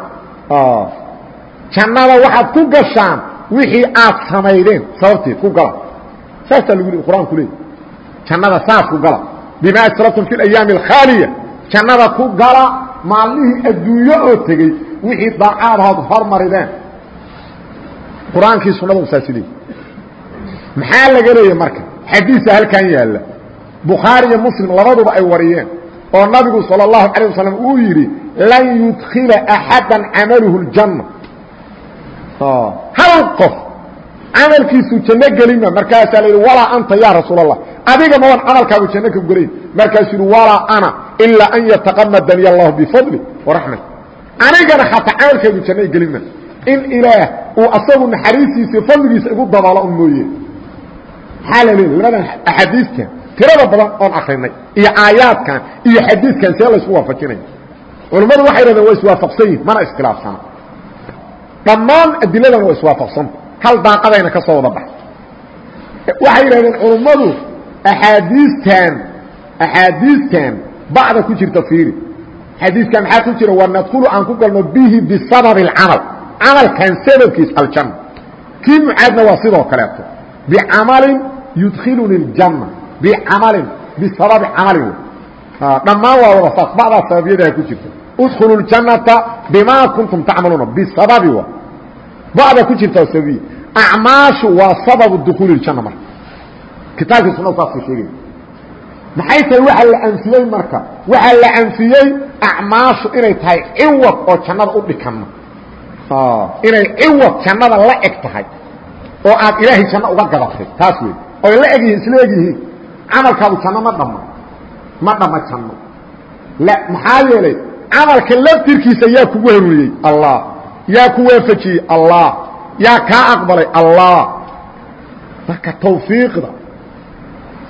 Jannada waxaad ku gashaan wixii aad samaydeen sababteed ku gala. Saasaa lagu qur'aanku leey jannada saas ku gala. Bima aslaftum fi اlayaami alkhaaliya jannada ku gala maalmihii adduunyo oo tegey wixii daacaadahood hormarideen. Qur'aankii sunadu saasi leey maxaa laga leeya marka? Xadiisa halkan yaalla. Bukhaari iyo muslim labaduba ay wariyeen oo nabigu salى الlahu عalيه wasalam uu yidhi lan yudkila axada camaluhu اljanna hal qof camalkiisu janno gelima markaasaa la yidhi walaa anta ya rasuul الlah adiga maban camalkaagu janno ka gelayn markaasuu yidhi walaa ana ilaa an yataqamadani اllahu bifadli وaraxmat anigana xataa camalkaygu janno gelima in ilaah uu asagu naxariistiisa fadligiisa igu dabaalo un mooye maxaa la leeya labadan axaadiistan tirada badan oon akrinay iyo aayaadkan iyo xadiidkan see laysku waafajinaya culammadu waxay hahdeen waa iswaafaqsan yihiin mana iskhilaafsana dhammaan adiladan waa iswaafaqsanta hal daaqadayna ka soo wada waxay yidhahdeen culummadu axaadiistan axaadiistan bacda ku jirta fiiri. Xadiidka maxaa ku jira? Wanadkulu aan ku galno bihi bisababi اcamal camalkan sababkiis aljanna kii mucaadna waa sidoo kaleeto. Bicamalin yudkhiluni اljanna bicamalin bisababi camalin dhammaan waa wada saas bacdaa sababyadaha ku jirta udkhulu اljannata bimaa kuntum tacmaluuna bisababi wa bacda ku jirta sababiya acmaashu waa sababu dukuuli اjanna marka kitaabkii sunada saasuu sheegaya maxay tahay waxa la anfiyey marka waxaa la anfiyey acmaashu inay tahay ciwad oo jannada u dhikanno inay ciwad jannada la eg tahay oo aad ilaahay janno uga gadatay taas wey oy la egyihiin isla egyihiin camalkaadu janno ma dhamma ma dhamma janno maxaa yeelay camalka laftirkiisa yaa kugu hanuuniyey allah. Yaa ku waafajiyey allah. Yaa kaa aqbalay allah. Marka tawfiiqda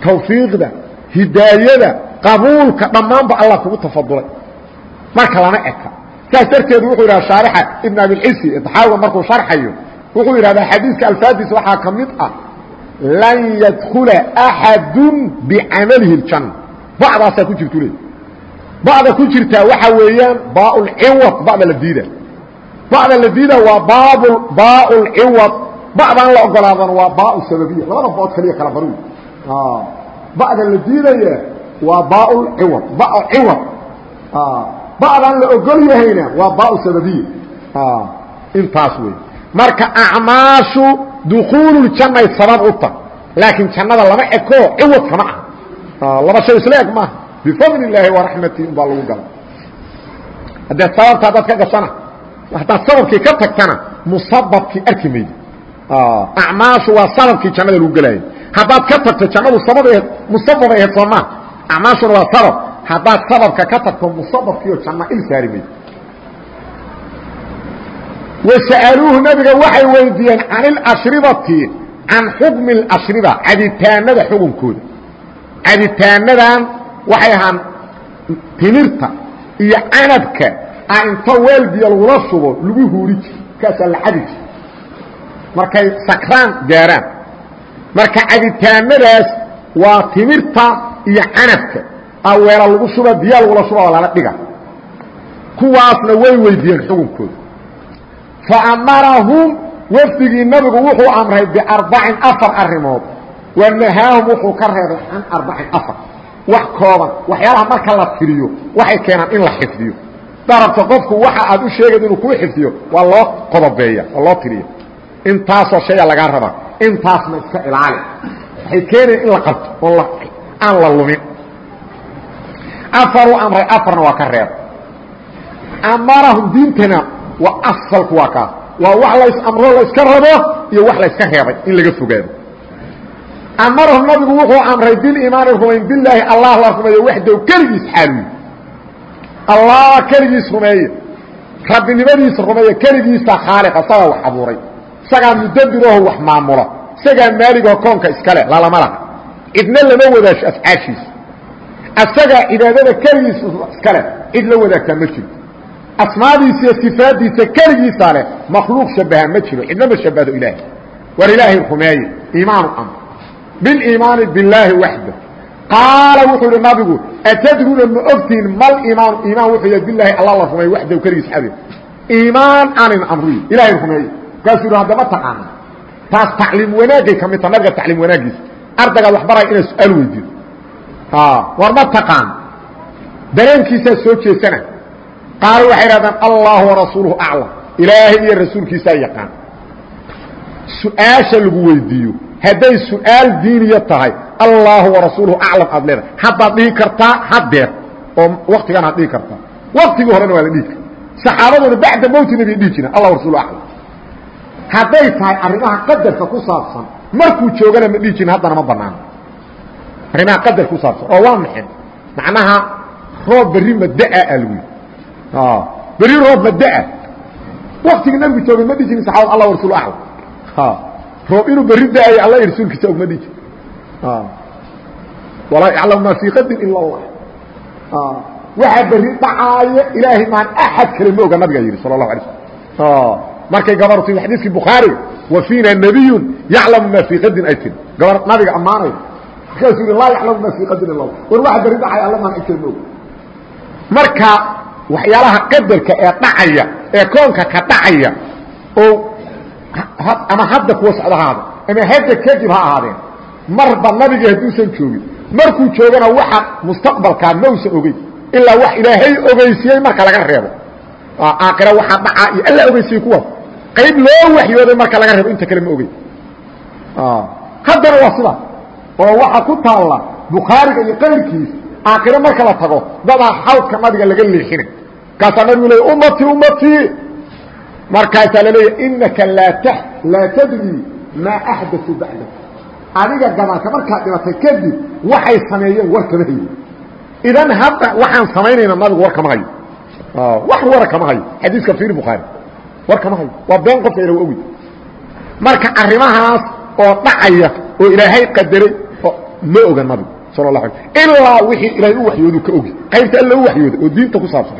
tawfiiqda hidaayada qabuulka dhammaanba allah kugu tafadulay. Marka lama eka. Saas darteedu wuxuu yidhaha shaarixa ibn abilxisi taxaawiga markuu sharxayo wuxuu yidhahdaa xadiiska alfaadiisa waxaa ka mid ah lan yadkula axadu bicamalihi اljanna bacdaasaa ku jirtu le bacda ku jirtaa waxaa weeyaan baaulciwad bacda la diida bacda la diida waa baab baaulciwad bacdaan la ogolaadana waa baa sababiya labada bood kaliya kala bari ba'da la diidaya waa baaciwad ba ciwad ba'daan la ogol yahayna waa baa sababiya intaas wey marka acmaashu dukuululjannay sabab u ta laakiin jannada lama eko ciwad kama ah laba shay isla eg maaha bifadli illaahi waraxmatihi umbaa lagu gala haddee sababta haddaad ka gashana haddaad sababkii ka tagtana musababkii arki maydi. Acmaashu waa sababkii jannada lagu gelaayo haddaad ka tagto jannadu sabab musabab ahayd soomaa acmaashuna waa sabab. Haddaad sababka ka tagto musababkiio janna il saari mayso wasa'aluuhu nabiga waxay weydiiyeen can ilashribati can xukmi اlashriba cabitaanada xukunkooda cabitaanadan waxay ahaan timirta iyo canabka a inta weel biyo lagula shubo lagu huuri jiro markaasaa la cabi jiro markay sakraan gaaraan marka cabitaanadaas waa timirta iyo canabka aweela lagu shuba biyaa lagula shuba oo lala dhiga kuwaasna way weydiiyeen xukunkooda faamarahum wafdigii nabigu wuxuu amray biarbacin afar arimood wa nahaahum wuxuu ka reebay can arbacin afar wax kooban waxyaalaha marka la tiriyo waxay keenaan in la xifdiyo darabta qofku waxa aad u sheegayd inuu kuu xifdiyo waa loo qodobeeya waa loo tiriya intaasoo shaya lagaa rabaa intaasna iska ilaali waxay keenaya in la qabto oo aan la lumin afaruu amray afarna waa ka reeb amarahum diintana waa asalku waa kaas waa wax lays amro layska rabo iyo wax layska reebay in laga fogaado. Amarahum nabigu wuxuu amray biliimaani rumayn bilaahi allah la rumeeyo waxdow keligiis xaaluyi allah keligiis rumeeye rabbinimadiisa rumeeye keligiisa khaaliqa isagaa wax abuuray. Isagaa mudabiraho wax maamula isagaa maaligoo koonka iskale lalama laha. Cidna lama wadaasho afcaashiisa asagaa cibaadada keligiisa iskale cid la wadaagtaa ma jirto asmaadiisa iyo sifaadiisa keligiisaa leh makhluuq shabaha ma jiro cidna ma shabahdo ilaahay. War ilaahay rumeeye iimaanu amr. Biliimaani billaahi waxda. Qaala wuxuu ihi nabigu atadruuna ma ogtihin mal iimaanu iimaan wuxuu yahay bilaahi alla la rumeeye waxdaw keligiis xade iimaan anin amriy ilaahay rumeeye markaasuu yidhi haddama taqaana taas tacliim wanaagay ka mid ta nabiga tacliim wanaagiisa ardaygaad wax baraya inaad su'aal weydiido. War ma taqaan. Dareenkiisaa soo jeesana qaalo waxay idhahdaan allahu warasuuluhu aclam. Ilaahay iyo rasuulkiisaa yaqaan. Su'aasha lagu weydiiyo hadday su'aal diiniya tahay allahu warasuuluhu aclam aad leedahay. Haddaad dhihi kartaa haddeer oo waktigaan aad dhihi kartaa. Waktigii horena waa la dhihi kara saxaabaduna bacda mowti nabiga dhihi jireen allah warasuluhu aclam. Hadday tahay arrimaha qadarka ku saabsan markuu joogana ma dhihi jirin haddana ma banaano arrimaha qadarka ku saabsan oo waa maxay? Macnaha roob berri madaa a lagu yidhi berri roob madaa waktigii nabigu joogay ma dhihi jirin saxabada allah warasulu aclam roob inuu berri da'ayo alla i rasuulkiisa og ma dhihi jir walaa yaclamu maa fii qadin ila allah. Waxaa berri dhacaaya ilaahay maan axad kale ma oga nabigaa yidhi sala allahu alay slam markay gabar timi xadiiskii bukhaariga wa fiina nabiyun yaclamu maa fii qadin ay tiri. Gabar nabiga ammaanay markaasuu yidhi laa yaclamu maa fii qadin ila allah. War waxa berri dhacaya alla maan cid kale ma og marka waxyaalaha qadarka ee dhacaya ee koonka ka dhacaya oo ama hadda kuwa socdo ha ahaadeen ama hadda kadib ha ahaadeen marba nabiga hadduusan joogin markuu joogana waxa mustaqbalkaa mausa ogeyn ilaa wax ilaahay ogeysiyey marka laga reebo. Aakhira waxaa dhacaa iyo alla ogeysiyey kuwaas qayb loo waxyooday marka laga reebo inta kale ma ogeyn. Haddana waa sidaa oo waxaa ku taalla bukhaariga iyo qayrkiis aakhiro marka la tago dadaa xawdka nabiga laga leexinay markaasaa nabigu leey ummatii ummatii markaasaa laleeyahy inaka laa tadri maa axdau bacdak adiga gabalka markaad dhimatay kadib waxay sameeyeen war kama hayo idan hadda waxaan samaynayna nabigu war kama hayo wax wara kama hayo xadiiska ir bukhaari war kama hayo waa been qofka ila ogi marka arrimahaas oo dhacaya oo ilaahay qadaray ma oga nabigu sal la ilaa wixii ilaahay u waxyoodu ka ogi. Qaybta alla u waxyooda oo diinta ku saabsan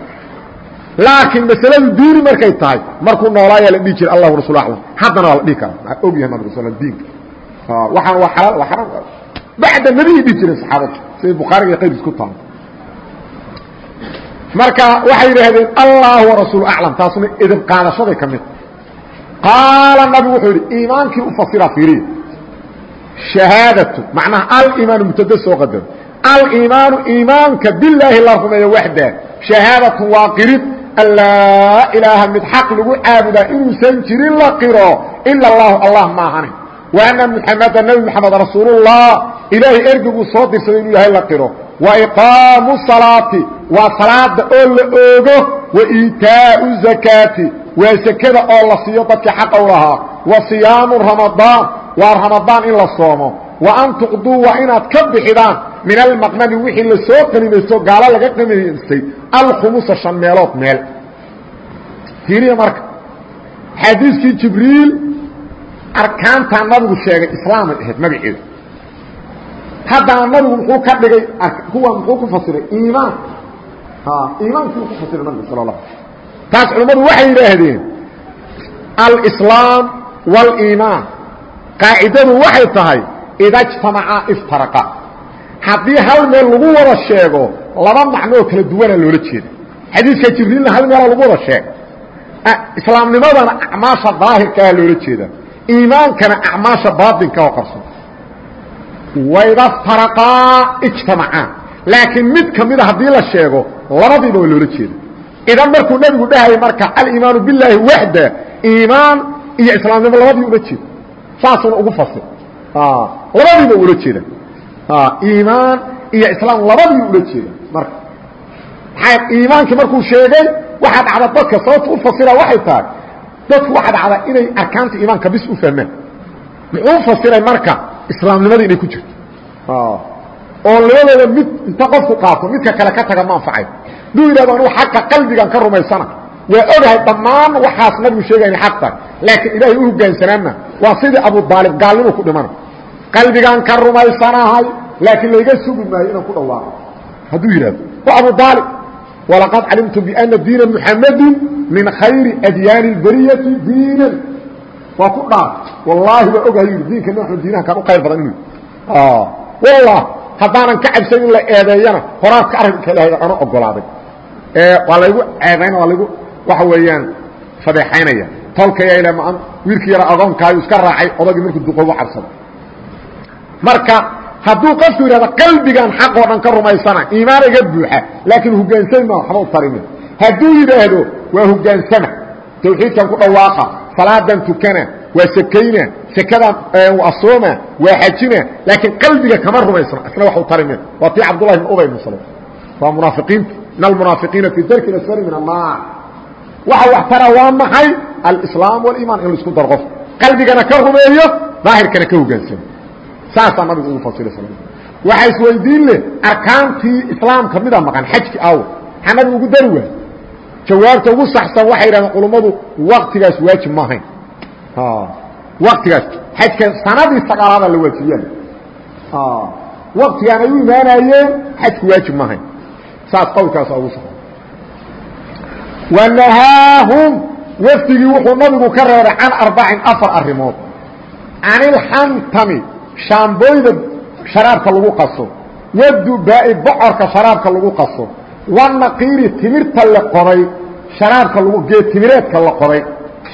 laakiin masaladu diini markay tahay markuu noolaayaa la dhihi jira allahu rasul aclam haddana waa la dhihi karaa. Og yahay nabigu sal diinka waxaan waa xalaal waa xaraam bacda nebigii dhihi jireen saxaabada siday bukhaariga iyo qayrkiis ku tahay marka waxay yidhaahdeen allah warasuul aclam. Taasuna idin qaadashaday ka mid. Qaala nabigu wuxuu yidhi iimaankii u fasira fiiriya shahaadatu macnaha alimaanu mubtada soo qadaro aliimaanu iimaanka bilaahi la rumeeyo waxda. Shahaadatu waa qirid an laa ilaaha mid xaq lagu caabudaa inuusan jirin la qiro ila allahu allah maahane wa anna muxameda nebi moxamed rasuulullah ilaahay ergiguu soo dirsaday inuu yahay la qiro. Wa iqaamu salaati waa salaada oo la oogo wa iitaau zakaati waa sekada oo la siiyo dadkii xaqa u lahaa wa siyaamu ramadaan waa ramadaan in la soomo wa an tuqduu waa inaad ka bixidaan min almaqnami wixii la soo qanimaysto gaalo laga qanimaystay alkhumusa shan meelood meel. Fiiriya marka xadiiskii jibriil arkaantaa nabigu sheegay islaamay ahayd magaceedu haddana nabigu muxuu ka dhigay kuwa muxuu ku fasiray iimaan. Iimaankii ku fasiray nabigu sal la taas culammadu waxay yidhaahdeen alslaam wاliimaan qaacidadu waxay tahay ida jtamacaa iftaraqa haddii hal meel lagu wada sheego laba macnooo kala duwana loola jeeda xadiiska jibriilna hal meelaa lagu wada sheega islaamnimadana acmaasha daahirkaah loola jeeda iimaankana acmaasha baaطinka oo qarson wayda faraqaa ijtamacaan laakiin mid ka mida haddii la sheego labadiiba waa loola jeeda idan markuu nebigu dhahayay marka aliimaanu bilaahi waxda iimaan iyo islaamnimo labadii ula jeeda saasuna ugu fasir labadiiba ula jeeda. Iimaan iyo islaam labadii ula jeeda. Marka maxaa iimaankii markuu sheegay waxaa dhacda dadka sababta u fasira waxay tahay dadku waxaa dhacda inay arkaanta iimaanka bis u fahmaan muxuu fasiray marka islaamnimadii inay ku jirto? Oo labadooda mid inta qofku qaato midka kale ka taga ma anfacayo haduu yidhahdo anugu xaqa qalbigan ka rumaysana. Waa ogahay dhammaan waxaas nabigu sheegaya inay xaq tahay. Laakiin ilaahay u hogaansanaana waa sidii abu aalib gaalnimu ku dhimana qalbigaan ka rumaysanahay laakiin layga sugi maayo inaan ku dhawaaqo. Hadduu yidhahdo waa abu aalib walaqad calimtu biana diina muxamadi min khayri adyaani اlbariyati diinan. Waa ku dhaar wallaahi waa ogahay yidhi diinka nabi diinaha kan u qayr badan inuu wallah haddaanan ka cabsan in la eedeeyana horaadka arrinka ilahay ana ogolaaday. Waa laygu ceebayna waa laygu waxa weeyaan fadeexaynaya tolkaya ila maan wiilkii yara agoonkaayu iska raacay odagii markuu duqoobu cabsado marka hadduu qofku yidhahdo qalbigan xaq oo dhan ka rumaysana iimaan iga buuxa laakiin hogaansami ma waxba u tarimi hadduu yidhaahdo waa hogaansama tawxiidkan ku dhawaaqa salaadan tukana waa sakayna sekadan asooma waa xajina laakiin qalbiga kama rumaysna isna wax u tarime waa tii cabdullahi bn ubay muslim. Waa munaafiqiinta in almunaafiqiina fii darki asfali min annaar waxa wax tara waa maxay? Alislaam waliimaan in la isku daro qof. Qalbigana ka rumeeyo daahirkana ka hogaansamo saasaa nabigu ugu fasiray sal waxaa isweydiin leh arkaantii islaamka mida maqan xajki aw maxaa nabigu ugu dari waay jawaabta ugu saxsan waxay yidhahdeen culummadu waktigaas waajib ma ahayn. Waktigaas xajka sanadii sagaalaada la waajibiyaa waktigaan ay u imaanayeen xajku waajib ma ahayn. Saas qowlkaasa ugu saxsan. Wanahaahum wafdigii wuxuu nabigu ka reebay can arbacin afar arrimood. Can ilxantami shaambooyda sharaabka lagu qaso wadubaai bocorka sharaabka lagu qaso wanaqiiri timirta la qoday sharaabka lagu geed timireedka la qoday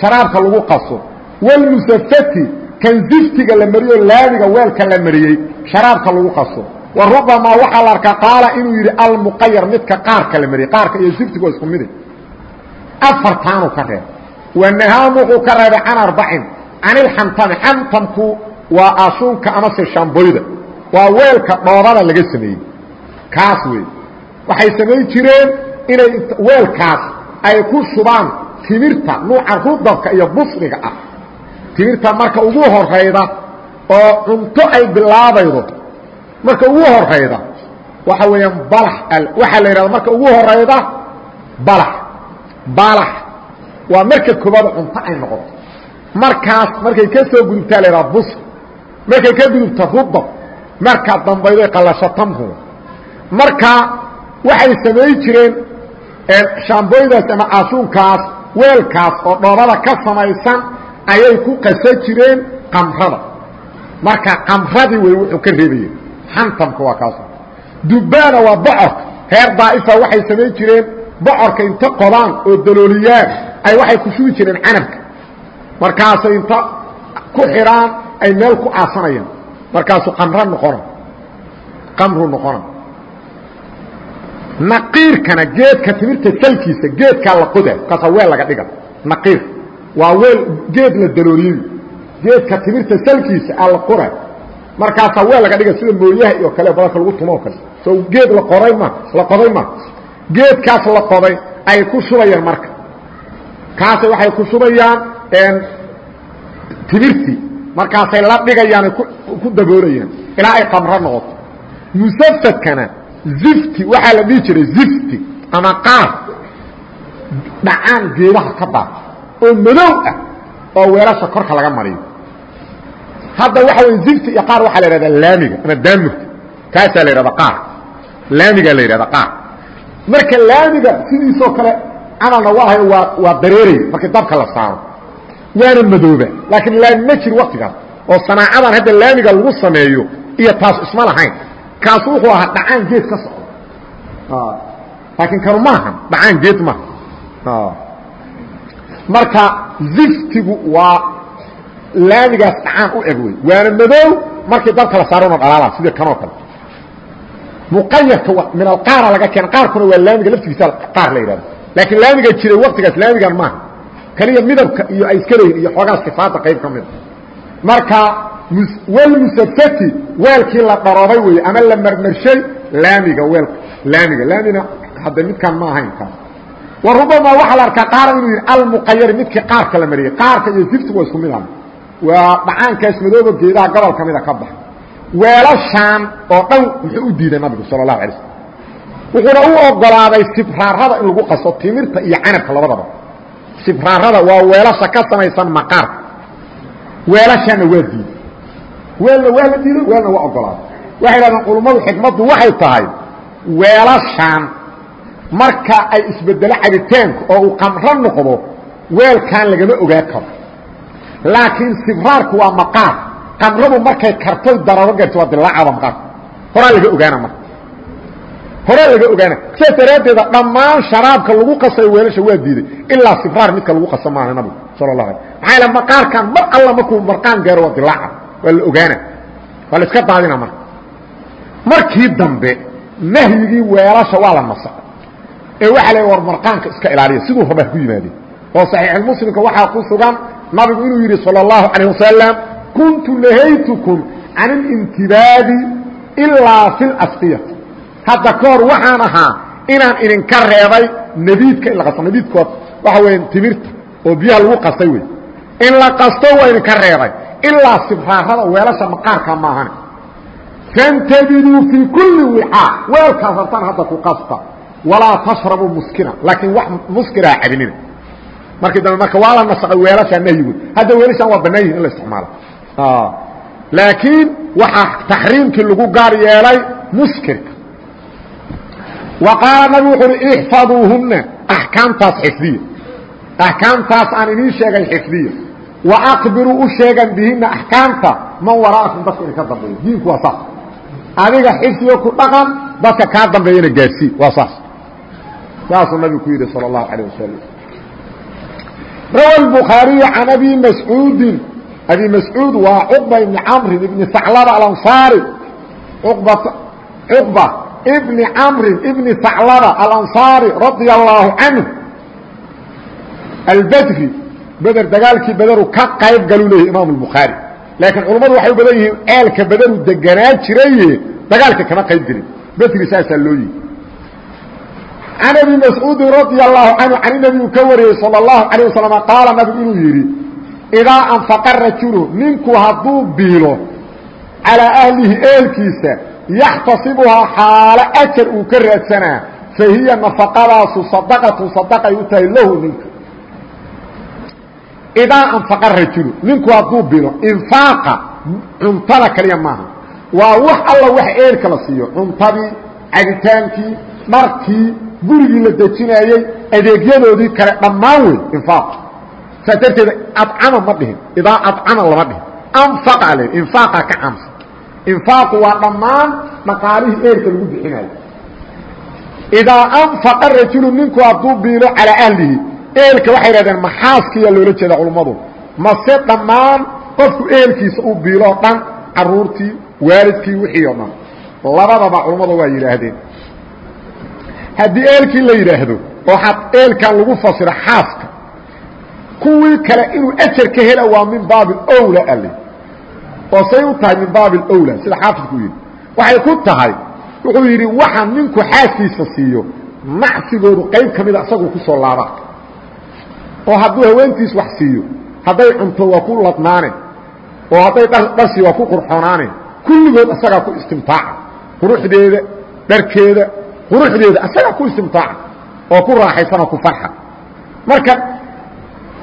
sharaabka lagu qaso. Walmusafati kan ziftiga la mariyo laamiga weelka la mariyey sharaabka lagu qaso. Wa rubamaa waxaa la arkaa qaala inuu yidhi almuqayar midka qaarka la mariyey qaarka iyo ziftigu waa isku mide afartaanuu ka reeb wanahaam wuxuu ka reebay can arbacin can ilxantami xantamku waa ashuunka amase shamboyda waa weelka dhoobada laga sameeyey. Kaas wey waxay samayn jireen inay weelkaas ay ku shubaan timirta nuuca rudabka iyo busriga ah. Timirta marka ugu horayda oo cunto ay bilaabaydo marka ugu horayda waxa weeyaan balax waxaa la yidhahda marka ugu horayda balax. Balax. Waa marka koobaad cunto ay noqoto. Markaas markay ka soo gudubtaa la yidhaha busr markay ka gudubta rudab markaa dambayday qalasho tamhu marka waxay samayn jireen shaambooydaas ama cashuunkaas weelkaas oo dhoobada ka samaysan ayay ku qasan jireen qamrada. Marka qamradii wey wuxuu ka reebaya xantamka waa kaas. Dubbaana waa bocorka. Reer daa'ifa waxay samayn jireen bocorka inta qodaan oo dalooliyaan ay waxay ku shugi jireen canabka. Markaasay inta ku xidhaan ay meel ku aasanayaan markaasuu qamro noqona qamru noqona naqiirkana geedka timirta salkiisa geedkaa la qoda kaasa weel laga dhiga. Naqiir. Waa weel geed la dalooliyey geedka timirta salkiisa aa la qora markaasaa weel laga dhiga sida mooyaha iyo kale badanka lagu tumo kale. So geed la qoray ma la qoday ma. Geedkaas la qoday ay ku shubayaan marka. Kaasay waxay ku shubayaan timirtii markaasay la dhigayaan ku daboolayaan ilaa ay qamro noqoto. Musafadkana zifti waxaa la dhihi jiray zifti ama qaar dhacaan geedaha ka daata oo madow ah oo weelasha korka laga mariyo. Hadda waxa wey zifti iyo qaar waxaa la yidhahdaa laamiga ama daamurka kaasaa la yidhahda qaar. Laamigaa la yidhahda qaar. Marka laamiga sidiisoo kale camalna waahay waa waa dareeraya. Markii dabka la saaro waana madooba laakiin laami ma jir waktigaas oo sanaacadan hadda laamiga lagu sameeyo iyo taas isma lahayn. Kaasu wuxuu ahaa dhacaan geed ka socdo. Laakiin kanu maaha dhacaan geed maaha marka ziftigu waa laamigaas dhacaan u eg wey waana madow markii dabka la saarona dhalaala sida kanoo kale. Muqayarka min alqaara laga keena qaarkuna waa laamiga laftigiisa qaar la yidhahdo laakiin laamiga jiray waktigaas laamigan maaha kaliya midabka iyo ayskalayn iyo xoogaas kifaada qayb ka mida marka wlmusafati weelkii la dharoobay wey ama la marmarshay laamiga weelka laamiga laamina hadda midkaan ma ahayn kaas wa rubamaa waxaa la arkaa qaara inuu yidhi almuqayari midkii qaarka la mariyey qaarka iyo zifti waa isku mid ah waa dhacaankaas madooba geedaha gobol ka mida ka baxa. Weelashaan oo dhan muxuu u diiday nabigu sala allahu alay slam wuxuuna u ogolaaday sibraarada in lagu qaso timirta iyo canabka labadaba sibraarada waa weelasha ka samaysan maqaarka weelashaana waa diiday weelna waa la diiday weelna waa ogolaaday. Waxay dhahdeen culummadu xikmaddu waxay tahay weelashaan marka ay isbedelo cabitaanku oo uu qamro noqdo weelkaan lagama ogaa karo. Laakiin sibraarku waa maqaar. Qamradu markay kartoy dararo garto waa dilaacada maqaarka horaa laga ogaana marka horaa laga ogaana sidaas daraaddeeda dhammaan sharaabka lagu qasay weelasha waa diiday ilaa sibraar midka lagu qasa maaha nabigu sala allah alay maxaa yaele maqaarkan mar alla markuu marqaan gaaro waa dilaaca waa la ogaana waa la iska daadina marka markii dambe nahyigii weelasha waa la nasay ee waxaa la war marqaanka iska ilaaliya siduu rabaa ku yimaadeen oo saxiixulmuslimka waxaa ku sugan nabigu inuu yidhi salى اllahu calayه wasalam kuntu nahaytukum can اlintibaadi ilaa fi اlasqiyati hadda ka hor waxaan ahaa inaan idinka reebay nebiidka in la qasto. Nebiidkood waxa weya timirta oo biyaha lagu qastay wey in la qasto waa idinka reebay. Ilaa sibraarada weelasha maqaarka maahane fantabiduu fii kulli wicaa weelkaas rabtaan hadda ku qasta walaa tashrabuu muskira laakiin wax muskiraa cabinina markii dambe marka waa la nasaqay weelashaa nahyigood hadda weelashaan waa bannaan yihiin in la isticmaalo. Laakiin waxaa taxriimkii lagu gaar yeelay muskirka waqaala nabigu wuxu uhi ixfaduuhunna axkaamtaas xifdiya axkaamtaas aan idiin sheegay xifdiya wa aqbiruu u sheegan bihinna axkaamta man wara'akum dadka idinka dambeeya diinku waa saas adiga xifdiga ku dhaqan dadka kaa dambeeyana gaadhsii waa saas saasuu nabigu ku yidhi sala allahu calayh wasalam rawa bukhaariyu can abi mascuudin abi mascuud waa cuqba ibni camrin ibni saclaba alansaari b cuqba ibni camrin ibni haclaba alanصaari radia allahu canه albedri beder dagaalkii bederu ka qayb galu leeyay imaam الbukhaari laakiin culammadu waxay u badan yihiin ceelka bederu deganaa jiraye dagaalka kama qayb gelin bedri saasaa loo yihi can abi mascuudin radia allahu canhu can nabigu ka wariyey sal اlahu alيه waslm qaala nabigu inuu yidhi idaa anfaqa rajulu ninku hadduu biilo calaa ahlihi eelkiisa yaxtasibuhaa xaalo ajar uu ka raadsanaa fa hiya nafaqadaasu sadaqatu sadaqay u tahay lahu ninka. Idaa anfaqa rajulu ninku hadduu bilo infaaqa cuntada kaliya maaha. Waa wax alla wax eelka la siiyo cuntadii cabitaankii dharkii gurigii la dejinaayey adeegyadoodii kale dhammaan wey infaaq saas darteeda acama ma dhihin idaa acama lama dhihin. Anfaqa l infaaqa ka camsa infaaqu waa dhammaan dhaqaalihii eerka lagu bixinaayo. Idaa anfaqa rajulu ninku hadduu biilo calaa ahlihi eelka waxay hahdeen maxaaskiyaa loola jeeda culummadu mase dhammaan qofku eelkiisa uu biiloo dhan caruurtii waalidkii wixii oo dhan. Labadaba culummadu waa yidhaahdeen. Haddii eelkii la yidhaahdo oo eelkan lagu fasiro xaaska kuwii kale inuu ajar ka hela waa min baabi wla al oo say u tahay min baabi wla sida xaafidku yidhi. Waxay ku tahay wuxuu yidhi waxa ninku xaaskiisa siiyo nacsigoodu qayb ka mida isagu ku soo laaba oo hadduu haweentiis wax siiyo hadday cunto waa ku ladnaane oo hadday dhasi waa ku qurxoonaane kulligood isagaa ku istimtaaca. Quruxdeeda dharkeeda quruxdeeda asagaa ku istimtaaca oo ku raaxaysanoo ku farxa. Marka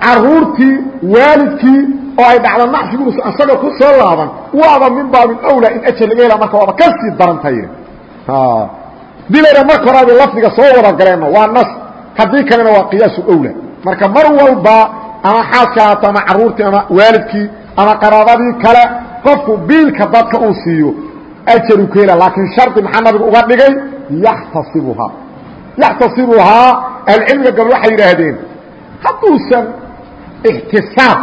caruurtii waalidkii oo ay dhacda nacfiguusa asaga ku soo laaban waaba min baabin awlaa in ajar laga hela marka waaba ka sii darantay dilayna marka horaaba lafdiga soo wada galeenna waa nas. Haddii kalena waa qiyaasu awla marka mar walba ama xaaska haato ama caruurtii ama waalidkii ama qaraabadii kale qofku biilka dadka uu siiyo ajaru ka hela laakiin shardi maxaa nabigu uga dhigay? Yaxtasibuhaa. Yaxtasibuhaa ahlucilmiga gabl waxay yidhaahdeen hadduusan ixtisaab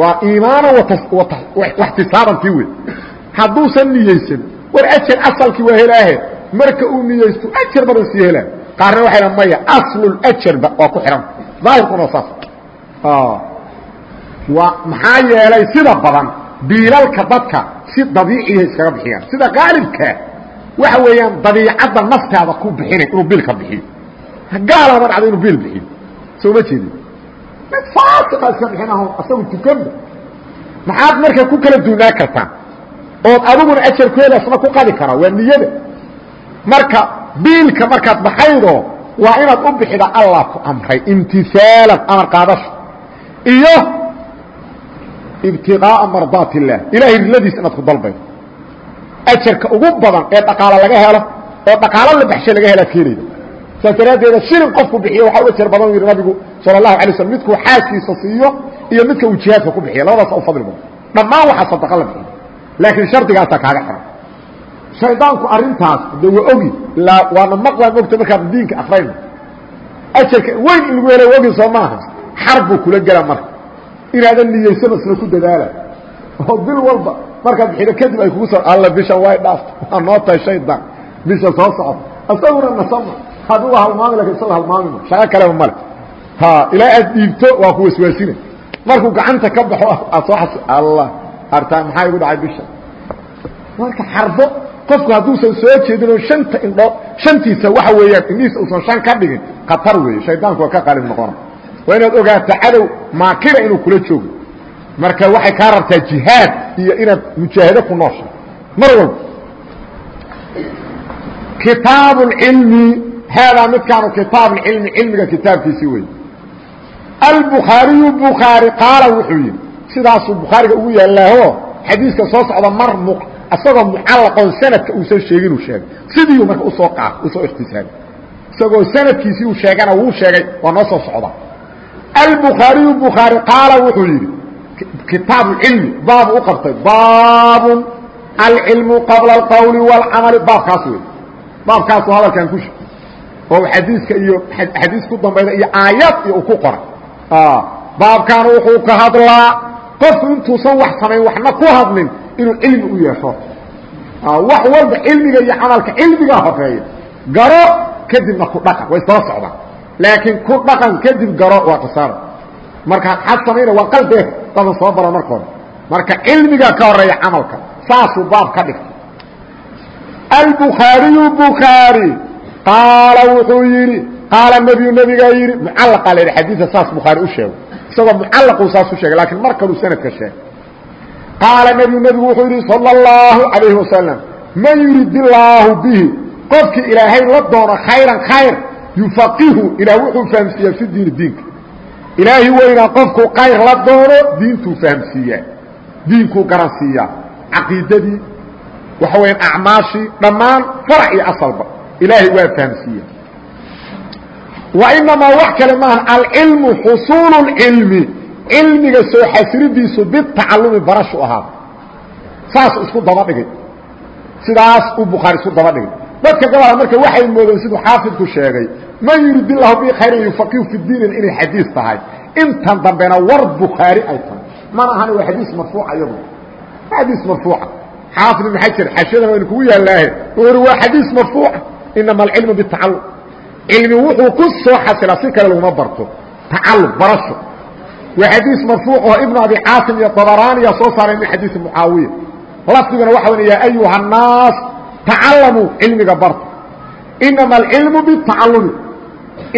waa iimaanan waxtisaabantii wey hadduusan niyeysan war ajar asalkii waa helaahe. Marka uu niyeysto ajar badan sii helaa qaarna waxay dha maya asluljarba waa ku xidhan daahirkuna saas. Waa maxaa yeelay sida badan biilalka dadka si dabiiciya iskaga bixiyaan. Sida qaalibka waxa weeyaan dabiicadda naftaada ku bixinay inuu biilka bixiyo. Gaalaba dhacda inuu biil bixiyo. Soo ma jeedin mid faasiqa iska bixinaho asagu tukanba maxaad marka ku kala duunaa kartaan ood adiguna ajar ku helaasna ku qadi karaa waa niyada. Marka biilka markaad baxaydo waa inaad u bixida allah ku amray imtisaalan amar qaadasho iyo ibtiqaa'a mardaat illaah ilahay riladiis inaad ku dalbaydo ajarka ugu badan ee dhaqaalo laga helo oo dhaqaalo la baxshay laga helaad keenayda saas daraaddeeda shilin qofku bixiyo waxaa u ajar badan u yidhi nabigu sala allahu alay slm midkuu xaaskiisa siiyo iyo midka uu jihaadka ku bixiya labadaasa u fadli badan dhammaan waxaa sadaqa la bixiyo. Laakiin shardigaasaa kaaga xiran. Shaydaanku arrintaas de waa ogi. Waana maqlaan mogta markaan diinka akrayna ajarka weyn in lagu hela ogi soo maaha. Xar buu kula gelaa marka. Inaadan niyeysano isla ku dadaala. Oo bil walba markaad bixido kadib ay kugu soo alla bishan way dhaafta waa noo tahay shaydaan. Bisha soo socota isaguna nasama adigu halmaami laakiin isaga halmaamima shaqo kaleba male ilaa aad dhiibto waa ku waswaasina markuu gacanta ka baxo aad soo as allah artaa maxaa igu dhacay bisha? Marka xarbo qofku hadduusan soo jeedin oo shanta indhood shantiisa waxa weeyaan indhihiisa uusan shan ka dhigin khatar weeye. Shaydaanku waa ka qaalib noqona. Waa inaad ogaato cadow maakira inuu kula joogo. Marka waxay kaa rabtaa jihaad iyo inaad mujaahado ku noosha mar walba. Kitaabu اcilmi haadaa midkaanu kitaab cilmi cilmiga kitaabkiisii wey albukhaariyu bukhaari qaala wuxuu yidhi sidaasuu bukhaariga ugu yaallaaho xadiiska soo socda mar isagoo mucallaqoon sanadka uusan sheegin uu sheegay sidiiu marka u soo qaaf u soo ikhtisaabay isagoo sanadkiisii uu sheegana wuu sheegay waa noo soo socda albukhaariyu bukhaari qaala wuxuu yidhi kitaabu cilmi baabu u qabtay baabun alcilmu qabla alqowli wاlcamali baabkaas wey baabkaasu hadalkan ku oo xadiiska iyo xadiis ku dambayda iyo aayad iyo uu ku qoray. Baabkan wuxuu ka hadlaa qofku intuusan wax samayn waxna ku hadlin inuu cilmi u yeesho. Wax walba cilmiga iyo camalka cilmigaa horreeya garo kadibna ku dhaqan way soo socdaan laakiin ku dhaqan kadib garo waa khasaara marka xad samayna waa qalbeed dadan soo bara marka hore marka cilmigaa ka horreeya camalka saasuu baab ka dhigtay. Albukhaariyu bukhaari qaala wuxuu yidhi qaala nebiyu nebigaa yidhi mucallaqa la yidhi xadiisa saas bukhaari u sheego isagoo mucallaquu saas u sheegay laakiin mar kaluu sanadka sheegay. Qaala nebiyu nebigu wuxuu yidhi sala allahu calayhi wasalam man yurid illaahu bihi qofkii ilaahay la doono khayran khayr yufaqihu ilaah wuxuu fahamsiiyaa fi diini diinka. Ilaahi weynaa qofku khayr la doono diintuu fahamsiiyaa diinkuu garansiiyaa. Caqiidadii waxa weyaan acmaashii dhammaan farac iyo asalba ilaahay waa fahamsiiya wa inamaa wax kale maaha alcilmu xusuulu اlcilmi cilmiga soo xasridiisu bitacalumi barashu ahaa saasuu isku daba dhigay sidaas uu bukhaari isku daba dhigay dadka gabala marka waxay moodeen siduu xaafidku sheegay man yurid illahu bi khayran yufaqihu fi diinin inay xadiis tahay intan dambena war bukhaari ay tahay mana ahan waa xadiis marfuuca iyadu xadiis marfuuca xaafid ibn xajar xashiyadana waynu kugu yaallaahe wuxuu uhi waa xadiis marfuuca inama alcilmu bitacalum cilmi wuxuu ku soo xasilaa si kale laguma barto. Tacalum barasho. Waa xadiis marfuucoo ibnu abi caasim iyo dabaraaniya soo saaray min xadiisi mucaawiya. Lafdiguna waxa wn yaa ayuha annaas tacallamuu cilmiga barta. Inama alcilmu bitacallumi.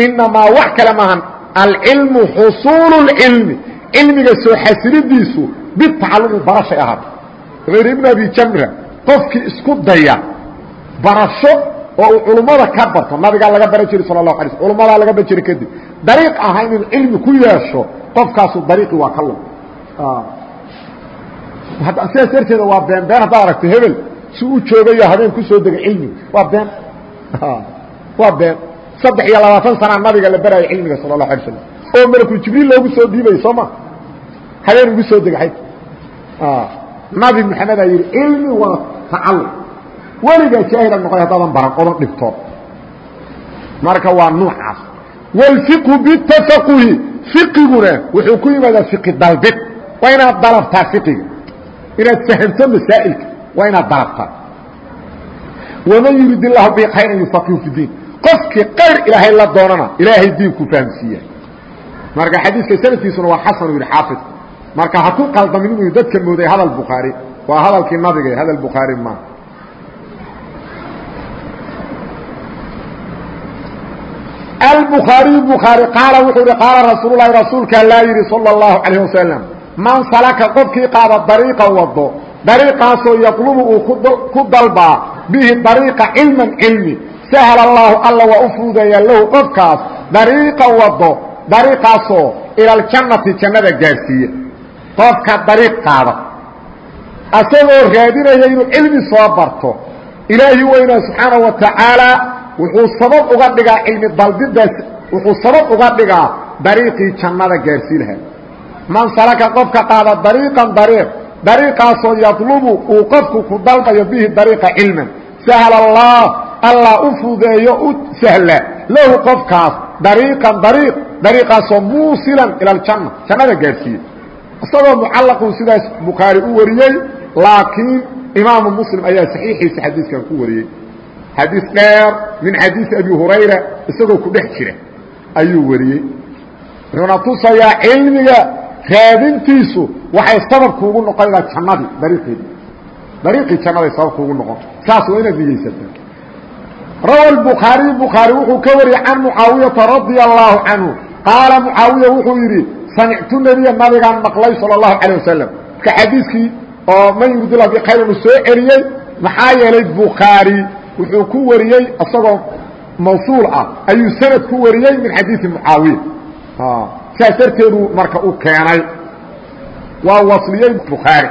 Inamaa wax kale maahan alcilmu xusuulu اlcilmi cilmiga soo xasilidiisu bitacallumi barashay ahaata wuxuu yidhi ibnu abi jamra qofkii isku daya barasho oo uu culummada ka barto nabigaa laga baran jiray sala اlahu alay sl culummadaa laga baran jiray kadib. Dariiq aha inuu cilmi ku yeesho qofkaasu dariiqii waa ka lug sidaas darteeda waa been been haddaad aragto hebel si uu joogayo habeen ku soo degay cilmiga waa been. Waa been. Saddex iyo labaatan sanaa nabiga la baraayo cilmiga sala اlahu alay slam oo malakul jibriil loogu soo dhiibayo soo ma? Habeen ugu soo degay nabi maxamedaa yidhi cilmi waa tacalum weligaa jaahila noqoy haddaadan baran odan dhibto. Marka waa nuucaas wاlfiqhu bitafaquhi fiqiguna wuxuu ku yimaadaa fiqi dalbid. Waa inaad dalabtaa fiqiga inaad fahamto masaa'ilka waa inaad dalabtaa. Waman yurid illahu bi khayran yufaqihu fi diin. Qofkii kayr ilaahay la doonana ilaahay diinku fahamsiiya. Marka xadiiska sanadkiisuna waa xasan u yidhi xaafid. Marka ha ku qaldamin inuu dadka mooday hadal bukhaari waa hadalkii nabiga hadal bukhaari ma bukhaariyu bukhaari qaala wuxuu hi qaala rasuululahi rasuulka allaa yidhi sala اllahu calayh wasalam man salaka qofkii qaada dariiqa wado dariiqaasoo yaqlubu uu ku dalbaa bihi dariiqa cilman cilmi sahla allaahu alla waa u fuudeeyaa lahu qofkaas dariiqa wado dariiqaasoo ila aljannati jannada gaadhsiiya. Qofka dariiq qaada asagoo raadinaya inuu cilmi soo barto ilaahi weynaa subxaanahu wa tacaala wuxuu sabab uga dhigaa cilmi dalbidaas wuxuu sabab uga dhigaa dariiqii jannada gaarsii lahaa. Man salaka qofka qaada dariiqan dariiq dariiqaasoo yadlubu uu qofku ku dalbayo bihi dariiqa cilman. Sahla allah allah u fudeeyo u sahla. Lahu qofkaas dariiqan dariiq dariiqaasoo muusilan ila aljanna jannada gaadhsiiya isagoo mucallaquu sidaas bukhaari u wariyey laakiin imaamu muslim ayaa saxiixiisa xadiiskan ku wariyey xadiis dheer min xadiisi abi hurayra isagoo ku dhex jira ayuu wariyey. Wuxuuna tusayaa cilmiga raadintiisu waxay sababkuugu noqonaysaa jannadii dariiqeedii dariiqii jannaday sababkuugu noqon. Saas waa inaad niyeysataa rawa bukhaariy bukhaari wuxuu ka wariyey can mucaawiyata radia allaahu canhu. Qaala mucaawiya wuxuu yidhi samictu nebiya nabigaan maqlay sala allahu calay wasalam marka xadiiskii oo man yuridillah bikhayr uu soo celiyey maxaa yeelay bukhaari wuxuu ku wariyey isagoo mawsuul ah. Ayuu sanad ku wariyey min xadiisi mucaawiya. Saas darteedu marka u keenay. Waa wasliyey bukhaari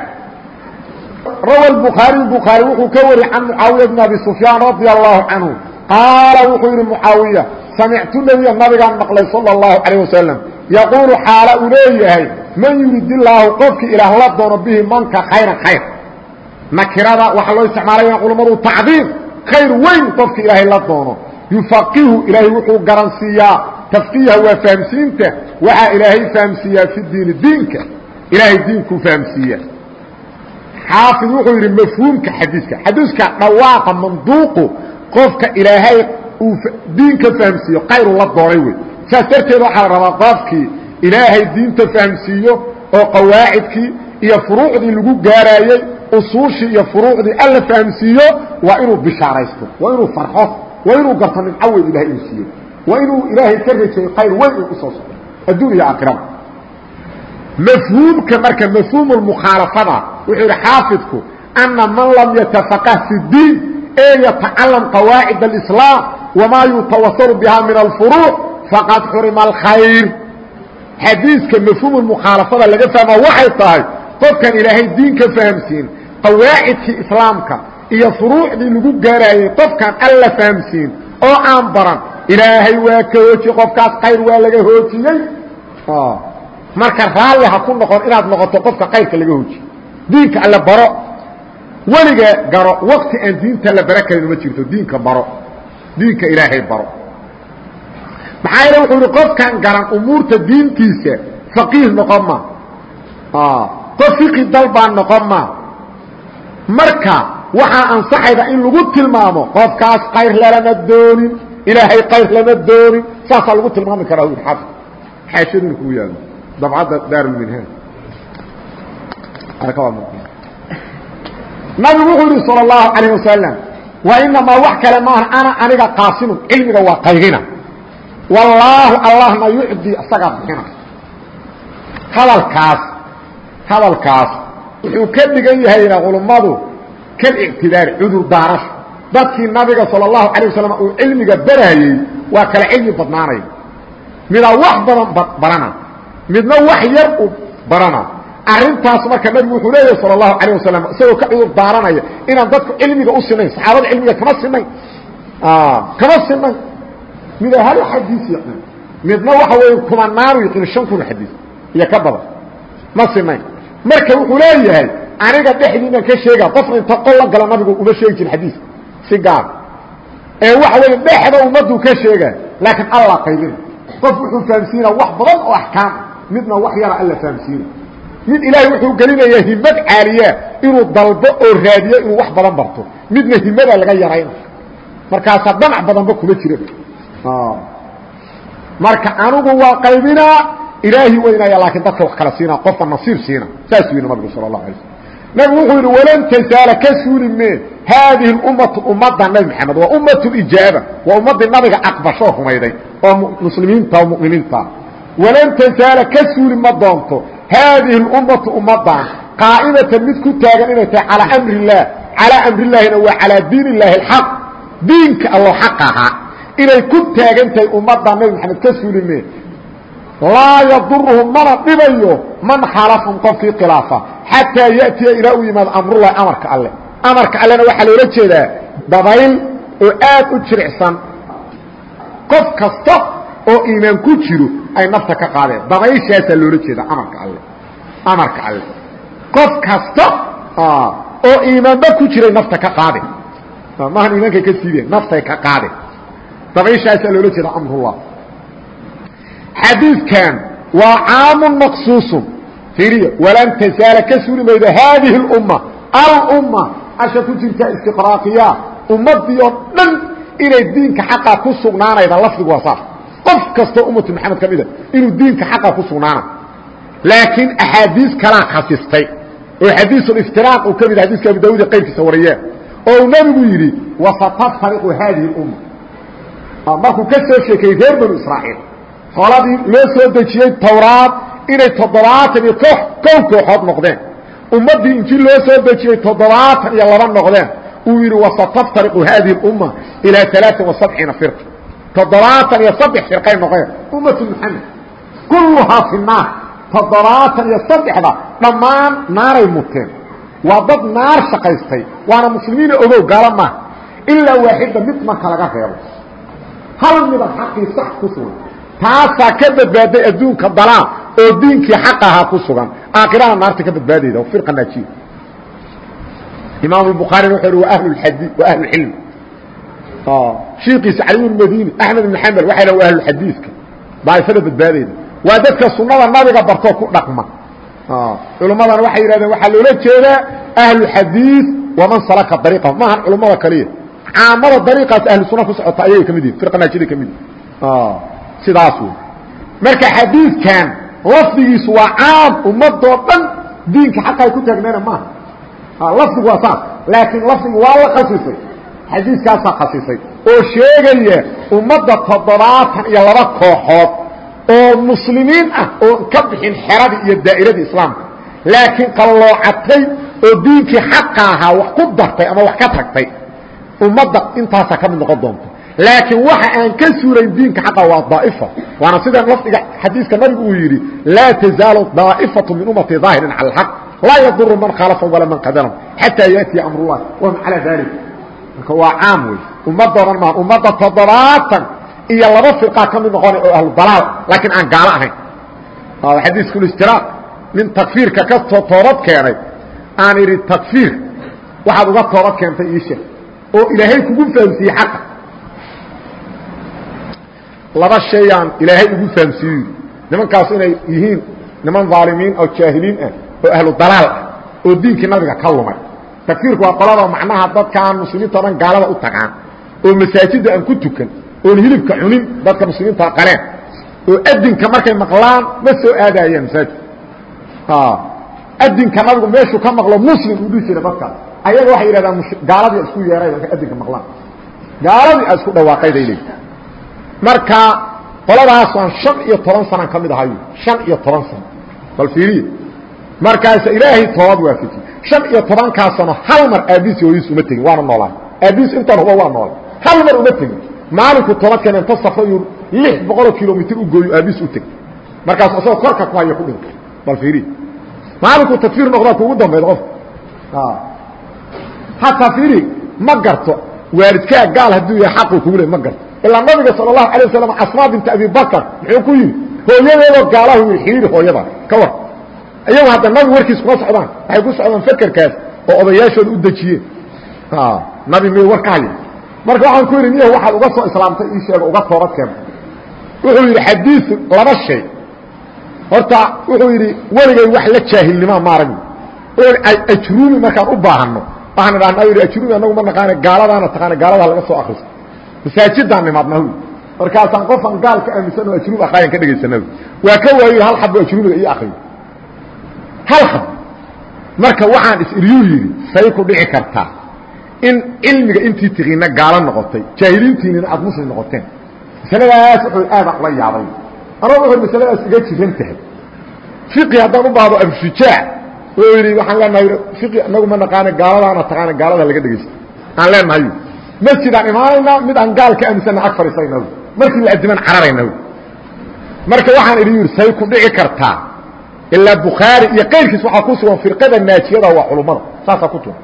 rawa bukhaariy bukhaari wuxuu ka wariyey can mucaawiya bn abi sufyaan radia allahu canhu qaala wuxuu yidhi mucaawiya samictu nebiya nabigaan maqlay sala اllahu calayh wasalam yaquulu xaala uu leeyahay man yurid illaahu qofkii ilaah la doono bihi manka khayran khayr nakirada waxaa loo isticmaalaya culammadu tacdiim khayr weyn qofki ilaahay la doono. Yufaqihu ilaahay wuxuu garansiiyaa. Tafqiiha waa fahamsiinta. Waxaa ilaahay fahamsiiyaa fi diini diinka. Ilaahay diinkuu fahamsiiya. Xaafid wuxuu yidhi mafhuumka xadiiska. Xadiiska dhawaaqa manduuqu qofka ilaahay uu diinka fahamsiiyo kayru la doonay wey. Saas darteed waxaa la rabaa qofkii ilaahay diinta fahamsiiyo oo qawaacidkii iyo furuucdii lagu gaaraayey usuushii iyo furuucdii alla fahamsiiyo waa inuu bishaaraysto waa inuu farxo waa inuu garto nimco weyn ilahay inuu siiyo waa inuu ilaahay ka rajeeyo khayr weyn uu u soo socdo. Adduun iyo aakhirada mafhuumka marka mafhuum mukhaalafada wuxuu yidhi xaafidku ana man lam yatafaqah fi diin ee yatacalam qawaacid اlislaam wamaa yutawasalu biha min alfuruuc faqad xurima alkhayr. Xadiiska mafhuum mukhaalafada laga fahma waxay tahay qofkan ilaahay diinka fahamsiin qawaacidkii islaamka iyo furuucdii lagu gaaraayey qofkan alla fahamsiin oo aan baran ilaahay waa ka hooji qofkaas khayr waa laga hoojiyey. Marka raalli ha ku noqon inaad noqoto qofka kayrka laga hoojiyo. Diinka alle baro weliga garo wakti aan diinta la bara karin uma jirto diinka baro. Diinka ilaahay baro. Maxaa yeele wuxuu ihi qofkan garan umuurta diintiisa faqiih noqon ma. Qof fiqi dalbaan noqon ma marka waxaa ansaxayda in lagu tilmaamo qofkaas kayr lalama doonin ilaahay kayr lama doonin saasaa lagu tilmaami karaa u xaafid xaashaduna kugu yaalo dabcadda daarulminhaaj nabigu wuxuu yidhi salى الlahu عalيه wasalam wa inamaa wax kale maaha ana aniga qaasimun cilmiga waa qaybina wallaahu allahna yucdi isagaa bixina hadalkaas hadalkaas wuxuu ka dhigan yahayna culummadu kalictidaari cudur daarasho dadkii nabiga salى الlahu عalيه wasalam uu cilmiga baraayey waa kala cilmi badnaanaya midaa wax badan barana midna wax yar u barana arintaas marka nabigu wuxuu leeyahay salى الlahu عalيه wasalam isagoo ka cudur daaranaya inaan dadku cilmiga u sinayn saxaabada cilmiga kama sinayn kama sinayn mida hal xadiis yaqaan midna waxa weeye kumanaanu yaqiin shan kun xadiis iyo ka badan ma sinayn marka wuxuu leeyahay aniga dhexdiinaan ka sheega qofna inta qol la gala nabigu uma sheegi jirin xadiiska si gaar. Ee waxa weeye dhexda ummaduu ka sheega laakiin alla qaybina qof wuxuu fahamsiinaa wax badan oo axkaam midna wax yara alla fahamsiina. Mid ilaahay wuxuu gelinayaa himad caaliya inuu dalbo oo raadiyo inuu wax badan barto. Midna himada laga yarayna. Markaasaa danac badanba kuma jira marka anigu waa qaybinaa ilaahi weynaya laakiin dadka wax kala siina qofka nasiib siina saasuu yidhi nabigu sala اlahu alay slm nabigu wuxuu yidhi walan tasaala ka suuli mee haadihi ummatu ummadda nabi maxamed waa ummat ijaaba waa ummaddii nabiga aqbashoo rumayday oo muslimiinta oo mu'miniinta walan tasaala ka suuli ma doonto haadihi اummatu ummadan qaa'imatan mid ku taagan inay tahay calaa amri اllaah calaa amrilaahina waa calaa diin illaahi اxaq diinka allo xaq ahaa inay ku taagan tahay ummadda nabi maxamed ka suulime laa yaduruhum mana dhibayo man khalafum qofkii khilaafa. Xataa ya'tiya ilaa uu yimaado amrullahi amarka alle. Amarka allena waxaa loola jeedaa dabayl oo aad u jiricsan qof kasta oo iimaan ku jiro ay nafta ka qaadeen. Dabayshaasaa loola jeeda amarka alle. Amarka alle. Qof kasta oo iimaanba ku jiray nafta ka qaade maahan iimaankay ka siideen naftay ka qaade dabayshaasaa loola jeeda amrullah xadiidkan waa caamun maqsuusun. Fiiriya walan tasaala ka suuli maydo haadihi اlumma alumma asha ku jirta istiqraaqiya ummadii oo dhan inay diinka xaqaa ku sugnaanayda lafdigu waa saas qof kastoo ummatu maxamed ka mida inuu diinka xaqa ku sugnaana. Laakiin axaadiis kalaa khasistay. Oo xadiisuliftiraaq uu ka mid xadiiska abu daawud ee qayrkiisa wariyeen oo uu nebigu yidhi wasataftariqu haadihi اlumma markuu ka soo sheekeeyey reer banu israaciil qoladii loo soo dejiyey towraad inay toddobaatan iyo kow kooxood noqdeen. Ummaddii intii loo soo dejiyey toddobaatan iyo laba noqdeen. Uu yidhi wasataftariqu haadihi اlumma ilaa alaaثan wa sabciina firqa toddobaatan iyo saddex firqay noqeen ummatu maxamed kulluhaa fi naar. Toddobaatan iyo saddexda dhammaan naaray muteen. Waa dad naar shaqaystay waana muslimiina ogow gaalo maaha. Ilaa waaxidda mid marka laga reebo. Hal midab xaqii sax ku sugan taasaa ka badbaaday adduunka dalaa oo diinkii xaq ahaa ku sugan. Aakhirana naarta ka badbaadayda firqa naajiya imaam الbukhaarina wuxuu hi wa ahlulxadi wa ahlulcilmi shiikiisa cali bn madini axmed ibn xambal waxay dha waa ahlulxadiidka daaifada badbaadeyda waa dadka sunada nabiga bartoo ku dhaqma. Culummadan waxay yidhahdeen waxaa loola jeedaa ahluxadiid waman salaka dariiqahu. Maahan culummada kaliya. Caamada dariiqaas ahlu suna ku socota ayay ka mid yihiin firqanaajida ka mid yihiin sidaas wey marka xadiidkan lafdigiisu waa caam ummadoo dhan diinka xaqay ku taagnayna maaha lafdigu waa saas laakiin lafdigu waa la khasisay. Xadiiskaasaa khasisay. Oo sheegaya ummadda toddobaatan iyo laba kooxood oo muslimiin ah oon ka bixin xeradii iyo daa'iradii islaamka. Laakiin qalloocatay oo diinkii xaqa ahaa wax ku dartay ama wax ka tagtay ummadda intaasaa ka mid noqon doonta laakiin waxa aan ka suurayn diinka xaqa waa daa'ifa. Waana sida lafdiga xadiiska nabigu uu yidhi laa tazaalu daa'ifatu min ummati daahirin cala alxaq. Laa yaduru man khaalafahum walaa man qadalahum xataa yaatiya amrullah wahum calaa dalik marka waa caam wey ummadoodan maa ummadda toddobaatan iyo laba firqaa ka mid noqona oo ahlu dalaal laakiin aan gaalo ahayn. Xadiiskulistiraa nin takfiirka ka toobad keenay aan idhi takfiir waxaad uga toobad keentay iishe oo ilaahay kugu fahamsiiyey xaqa laba shayaan ilaahay ugu fahamsiiyu nimankaas inay yihiin niman dhaalimiin oo jaahiliin ah oo ahlu dalaal ah oo diinkii nabiga ka lumay. Takfiirku waa qolada macnaha dadkaan muslimiinta o dhan gaalada u tagaan oo masaajidda aan ku tukan oon hilibka cunin dadka muslimiinta qaleen oo adinka markay maqlaan ma soo aadayaan masaajid. Adinka nabigu meeshuu ka maqlo muslim uu dhihi jira dadkaas ayaga waxay yidhahdaan gaaladii isku yeeray markay adinka maqlaan. Gaaladii a isku dhawaaqayday leey marka qoladaas aan شhan iyo toban sanaan ka mid ahay شhan iyo toban sano bal fiiriya markaasa ilaahay toobad waafajiye شhan iyo tobankaa sano hal mar aabiis hooyis uma tegin waana noolaa aabiis intaan huba waa noolay hal mar uma tegin maalinku toobadkeena inta safrayu lix boqoloo kilomitr u gooyo aabiis u teg markaas asagoo korka ku haya ku dhintay bal fiiriya maalinku takfiir noqdaa kuugu dambeyd qof hataa fiiri ma garto waalidkaa gaal hadduu yahay xaquu kugu le ma garto ilaa nabiga sal اlahu alay waslam asmaa binta abi bakr muxuu ku yidhi hooyadeedoo gaalahu yii xiriiri hooyada ka war. Iyagu hadda nabigu warkiis kuma socdaan waxay ku socdaan fekerkaas oo odayaashooda u dejiyeen. Nabi miy war ka haya marka waxaan ku yidhi niyahu waxaad uga soo islaamtay ii sheego uga toobad keenta wuxuu yidhi xadiiu laba shay. Horta wuxuu yidhi weligay wax la jaahilnimaa maarag ajruumi markaan u baahanno waxaan idhahnaa yidhi ajruumi anagu ma naqaane gaaladaana taqaana gaalada laga soo akristo masaajidaan nimaadna markaasaan qofaan gaal ka aaminsan oo ajruub akhraayan ka dhegaysana waa ka waayo hal xabo ajruubiga io akriyo hal xab. Marka waxaan is-iryuu yidhi say ku dhici kartaa in cilmiga intii tiqiina gaalo noqotay jaahiliintiinina aad muslim noqoteen. Masaladaas wuxuu aadaan ula yaabay. Anoo wuxuu masaladaas iga jiran tahay. Fiqi haddaan u baahdo abshujaac wuxuu yidhi waxaan leenahay fiqi inagu ma naqaane gaaladaana taqaana gaalada laga dhegaysta aan leenahay masjidaan imaanaynaa mid aan gaal ka aaminsanna ag fadhiisayna markii la adiman cararayna marka waxaan idhi yidhi say ku dhici kartaa. Ilaa bukhaari iyo qayrkiis waxaa ku sugan firqada naajiyada waa culummada saasaa ku tugan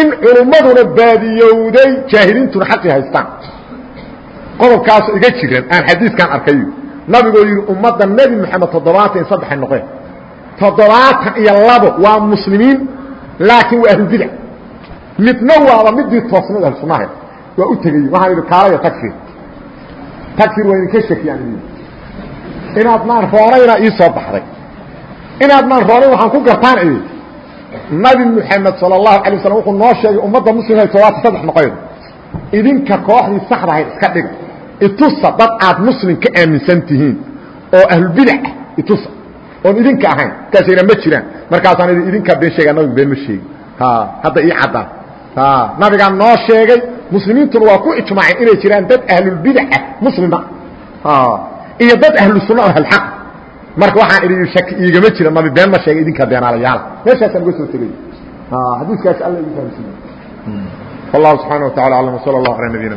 in culummaduna baadiyowday jaahiliintuna xaqii haystaan. Qodobkaaso iga jiran aan xadiiskan arkayo nabigoo yidhi ummadda nebi moxamed toddobaatan iyo saddexay noqeen toddobaatan iyo labo waa muslimiin laakiin waa ahlubidac midna waaba midii toosnad ahlu sunnaha waa u tegey waxaan idhi kaalaya tagfir tagfir waa idinka shakiyaan inaad maan roonayna ii soo baxday. Inaad maan roonayn waxaan ku gartaan idhi nabi moxamed sala allahu alay waslam wuxuu noo sheegay ummadda muslimka toddobaatan saddex noqoyda idinka kooxdii saxdahayd iska dhiga itusa dad aad muslim ka aaminsan tihiin oo ahlubidac ah itusa. Oon idinka ahayn markaasayna ma jiraan. Markaasaan idinkaa been sheegaa nabigu been ma sheegi hadda ii caddaan. Nabigaa noo sheegay muslimiintuna waa ku ijmaaceen inay jiraan dad ahlulbidaca muslima. Iyo dad ahlu sunna oo ahlxaq marka waxaan idhi shaki iigama jira nabi been ma sheegay idinkaa beenaalayaala meeshaasaan uga soo tegay. Xadiiskaas alla igu fahamsiiye wallahu subxaana wa tacala aclam wsala allahu calaa nabiyina